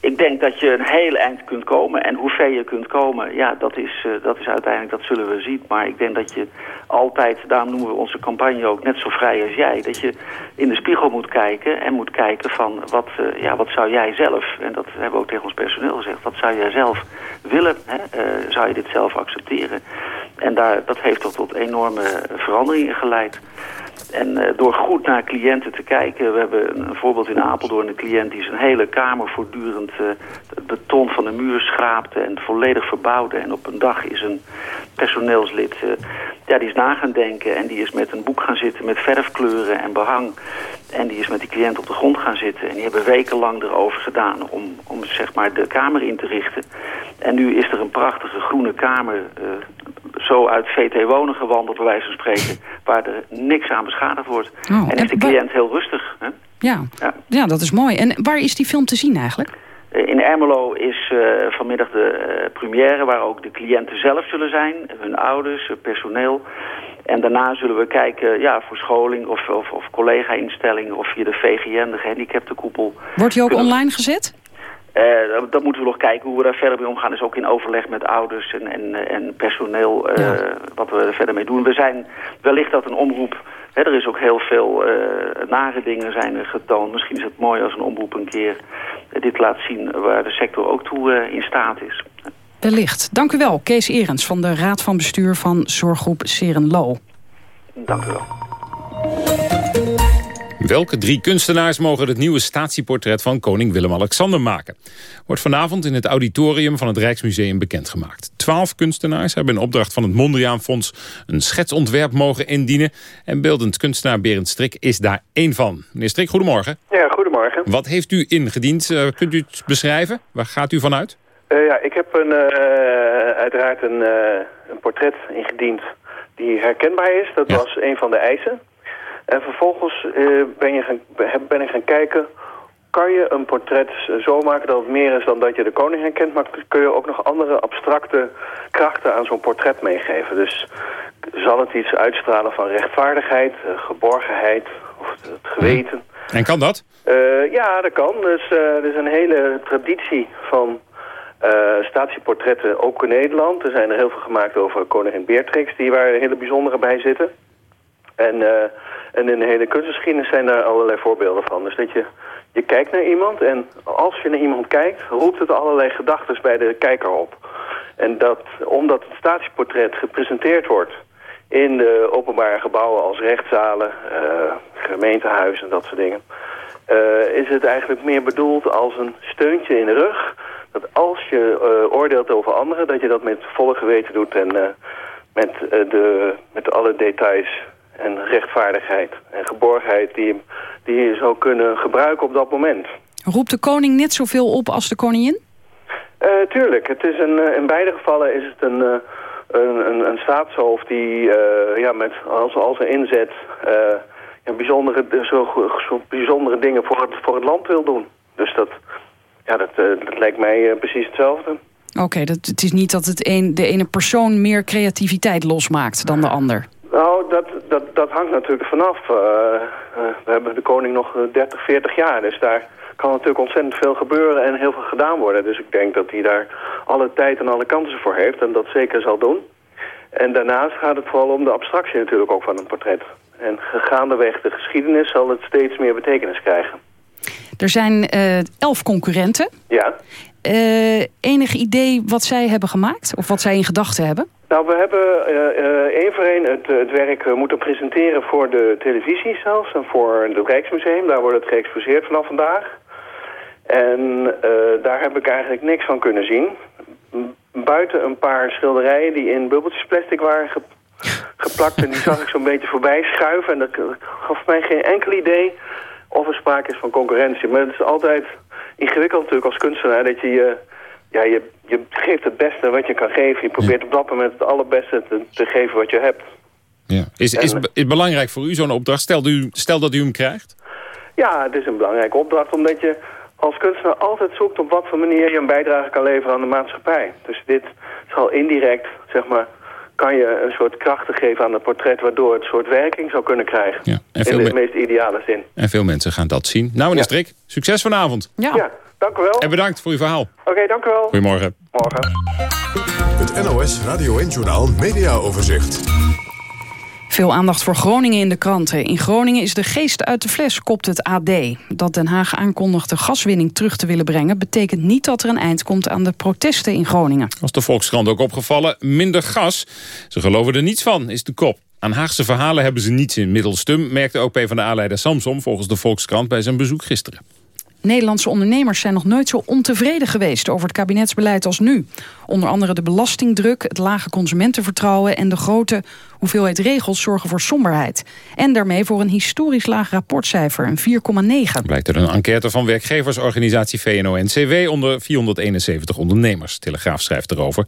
Ik denk dat je een heel eind kunt komen. En hoe ver je kunt komen, ja, dat is, uh, dat is uiteindelijk, dat zullen we zien. Maar ik denk dat je altijd, daarom noemen we onze campagne ook net zo vrij als jij. Dat je in de spiegel moet kijken en moet kijken van wat, uh, ja, wat zou jij zelf, en dat hebben we ook tegen ons personeel gezegd, wat zou jij zelf willen? Hè? Uh, zou je dit zelf accepteren? En daar, dat heeft toch tot enorme veranderingen geleid. En uh, door goed naar cliënten te kijken... we hebben een, voorbeeld in Apeldoorn, een cliënt die zijn hele kamer voortdurend... Uh, het beton van de muur schraapte en volledig verbouwde. En op een dag is een personeelslid, uh, ja, die is na gaan denken... en die is met een boek gaan zitten met verfkleuren en behang. En die is met die cliënt op de grond gaan zitten. En die hebben wekenlang erover gedaan om, om zeg maar de kamer in te richten. En nu is er een prachtige groene kamer zo uit VT Wonen gewandeld, bij wijze van spreken, waar er niks aan beschadigd wordt. Oh, en is de cliënt heel rustig. Hè? Ja. ja. Ja. dat is mooi. En waar is die film te zien eigenlijk? In in Ermelo is uh, vanmiddag de uh, première waar ook de cliënten zelf zullen zijn. Hun ouders, personeel. En daarna zullen we kijken ja, voor scholing of, of, of collega-instellingen... of via de VGN, de gehandicaptenkoepel. Wordt die ook online gezet? Uh, dat moeten we nog kijken hoe we daar verder mee omgaan. Dus ook in overleg met ouders en, en, en personeel uh, ja. wat we er verder mee doen. We zijn wellicht dat een omroep... Er is ook heel veel uh, nare dingen zijn getoond. Misschien is het mooi als een omroep een keer dit laat zien... waar de sector ook toe in staat is. Wellicht. Dank u wel, Kees Erens van de Raad van Bestuur van Zorggroep Serenlo. Dank u wel. Welke drie kunstenaars mogen het nieuwe statieportret van koning Willem-Alexander maken? Wordt vanavond in het auditorium van het Rijksmuseum bekendgemaakt. Twaalf kunstenaars hebben in opdracht van het Mondriaan Fonds een schetsontwerp mogen indienen. En beeldend kunstenaar Berend Strik is daar één van. Meneer Strik, goedemorgen. Ja, goedemorgen. Wat heeft u ingediend? Uh, kunt u het beschrijven? Waar gaat u vanuit? Uh, ja, ik heb een, uh, uiteraard een, een portret ingediend die herkenbaar is. Dat ja. was een van de eisen. En vervolgens uh, ben, je gaan, ben ik gaan kijken... kan je een portret zo maken dat het meer is dan dat je de koning herkent... maar kun je ook nog andere abstracte krachten aan zo'n portret meegeven. Dus zal het iets uitstralen van rechtvaardigheid, geborgenheid of het geweten. En kan dat? Uh, ja, dat kan. Dus uh, er is een hele traditie van... Uh, statieportretten ook in Nederland. Er zijn er heel veel gemaakt over koningin Beatrix... die waar hele bijzondere bij zitten. En, en in de hele kunstgeschiedenis zijn daar allerlei voorbeelden van. Dus dat je, je kijkt naar iemand en als je naar iemand kijkt... roept het allerlei gedachten bij de kijker op. En dat, omdat het statieportret gepresenteerd wordt... in de openbare gebouwen als rechtszalen, uh, gemeentehuizen en dat soort dingen... Uh, is het eigenlijk meer bedoeld als een steuntje in de rug... dat als je uh, oordeelt over anderen... dat je dat met volle geweten doet en met, de, met alle details en rechtvaardigheid en geborgenheid die, die je zou kunnen gebruiken op dat moment. Roept de koning net zoveel op als de koningin? Uh, tuurlijk. Het is een, in beide gevallen is het een, uh, een, een, een staatshoofd die uh, ja, met, als, als een inzet ja, bijzondere, zo, zo bijzondere dingen voor het, voor het land wil doen. Dus dat, ja, dat, dat lijkt mij precies hetzelfde. Oké, okay, het is niet dat het een, de ene persoon meer creativiteit losmaakt dan de ander. Nou, dat, dat, dat hangt natuurlijk vanaf. Uh, we hebben de koning nog 30, 40 jaar. Dus daar kan natuurlijk ontzettend veel gebeuren en heel veel gedaan worden. Dus ik denk dat hij daar alle tijd en alle kansen voor heeft. En dat zeker zal doen. En daarnaast gaat het vooral om de abstractie natuurlijk ook van een portret. En gaandeweg de geschiedenis zal het steeds meer betekenis krijgen. Er zijn uh, elf concurrenten. Ja. Uh, enig idee wat zij hebben gemaakt? Of wat zij in gedachten hebben? Nou, we hebben uh, één voor één het, het werk moeten presenteren voor de televisie zelfs. En voor het Rijksmuseum. Daar wordt het geëxposeerd vanaf vandaag. En daar heb ik eigenlijk niks van kunnen zien. Buiten een paar schilderijen die in bubbeltjesplastic waren ge geplakt. En die zag ik zo'n beetje voorbij schuiven. En dat gaf mij geen enkel idee of er sprake is van concurrentie. Maar het is altijd ingewikkeld natuurlijk als kunstenaar dat je je... Ja, je, je geeft het beste wat je kan geven. Je probeert ja. op dat moment het allerbeste te, te geven wat je hebt. Ja. Is, is, is het belangrijk voor u zo'n opdracht? Stel, u, stel dat u hem krijgt? Ja, het is een belangrijke opdracht omdat je als kunstenaar altijd zoekt op wat voor manier je een bijdrage kan leveren aan de maatschappij. Dus dit zal indirect, zeg maar, kan je een soort krachten geven aan het portret... waardoor het een soort werking zou kunnen krijgen. Ja, en in de meest ideale zin. En veel mensen gaan dat zien. Nou, meneer ja. Strik, succes vanavond. Ja. ja, dank u wel. En bedankt voor uw verhaal. Oké, okay, dank u wel. Goedemorgen. Morgen. Het NOS Radio 1-journaal Media Overzicht. Veel aandacht voor Groningen in de kranten. In Groningen is de geest uit de fles, kopt het AD. Dat Den Haag aankondigt de gaswinning terug te willen brengen... betekent niet dat er een eind komt aan de protesten in Groningen. Was de Volkskrant ook opgevallen, minder gas. Ze geloven er niets van, is de kop. Aan Haagse verhalen hebben ze niets in middelstum... merkte ook PvdA-leider Samsom volgens de Volkskrant bij zijn bezoek gisteren. Nederlandse ondernemers zijn nog nooit zo ontevreden geweest over het kabinetsbeleid als nu. Onder andere de belastingdruk, het lage consumentenvertrouwen... en de grote hoeveelheid regels zorgen voor somberheid. En daarmee voor een historisch laag rapportcijfer, een 4,9. Blijkt uit een enquête van werkgeversorganisatie VNO-NCW... onder 471 ondernemers. Telegraaf schrijft erover.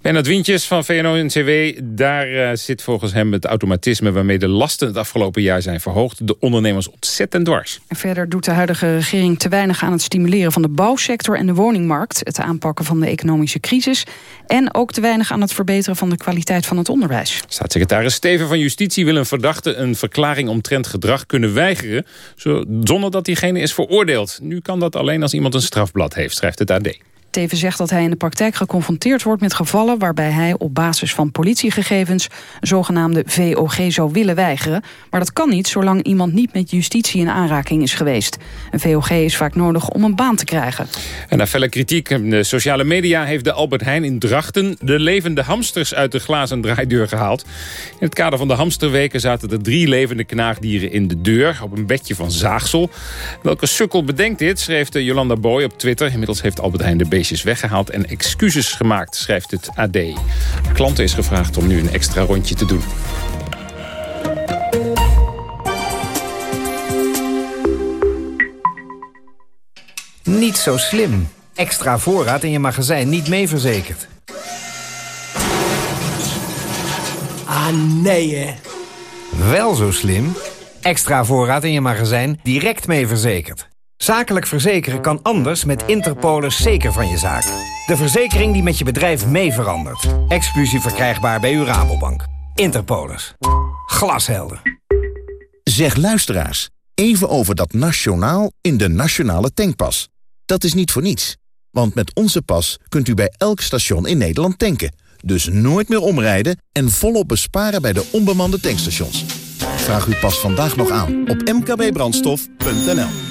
Bernard Wientjes van VNO-NCW, daar uh, zit volgens hem het automatisme... waarmee de lasten het afgelopen jaar zijn verhoogd... de ondernemers ontzettend dwars. En verder doet de huidige regering te weinig aan het stimuleren van de bouwsector en de woningmarkt... het aanpakken van de economische crisis... en ook te weinig aan het verbeteren van de kwaliteit van het onderwijs. Staatssecretaris Steven van Justitie wil een verdachte... een verklaring omtrent gedrag kunnen weigeren... zonder dat diegene is veroordeeld. Nu kan dat alleen als iemand een strafblad heeft, schrijft het AD. Teven zegt dat hij in de praktijk geconfronteerd wordt met gevallen... waarbij hij op basis van politiegegevens zogenaamde VOG zou willen weigeren. Maar dat kan niet zolang iemand niet met justitie in aanraking is geweest. Een VOG is vaak nodig om een baan te krijgen. En na felle kritiek in de sociale media heeft de Albert Heijn in Drachten... de levende hamsters uit de glazen draaideur gehaald. In het kader van de hamsterweken zaten er drie levende knaagdieren in de deur... op een bedje van zaagsel. Welke sukkel bedenkt dit, schreef de Jolanda Boy op Twitter. Inmiddels heeft Albert Heijn de is weggehaald en excuses gemaakt, schrijft het AD. Klanten is gevraagd om nu een extra rondje te doen. Niet zo slim. Extra voorraad in je magazijn niet mee verzekerd. Ah, nee hè. Wel zo slim. Extra voorraad in je magazijn direct mee verzekerd. Zakelijk verzekeren kan anders met Interpolis zeker van je zaak. De verzekering die met je bedrijf mee verandert. Exclusief verkrijgbaar bij uw Rabobank. Interpolis. Glashelder. Zeg luisteraars, even over dat nationaal in de nationale tankpas. Dat is niet voor niets. Want met onze pas kunt u bij elk station in Nederland tanken. Dus nooit meer omrijden en volop besparen bij de onbemande tankstations. Vraag uw pas vandaag nog aan op mkbbrandstof.nl.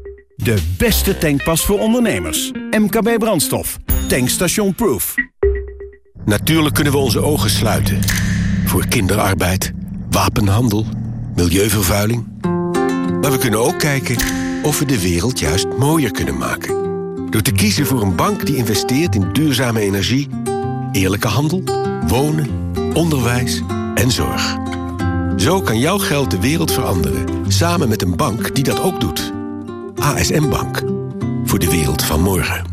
De beste tankpas voor ondernemers. MKB Brandstof. Tankstation Proof. Natuurlijk kunnen we onze ogen sluiten. Voor kinderarbeid, wapenhandel, milieuvervuiling. Maar we kunnen ook kijken of we de wereld juist mooier kunnen maken. Door te kiezen voor een bank die investeert in duurzame energie... eerlijke handel, wonen, onderwijs en zorg. Zo kan jouw geld de wereld veranderen, samen met een bank die dat ook doet... ASM Bank. Voor de wereld van morgen.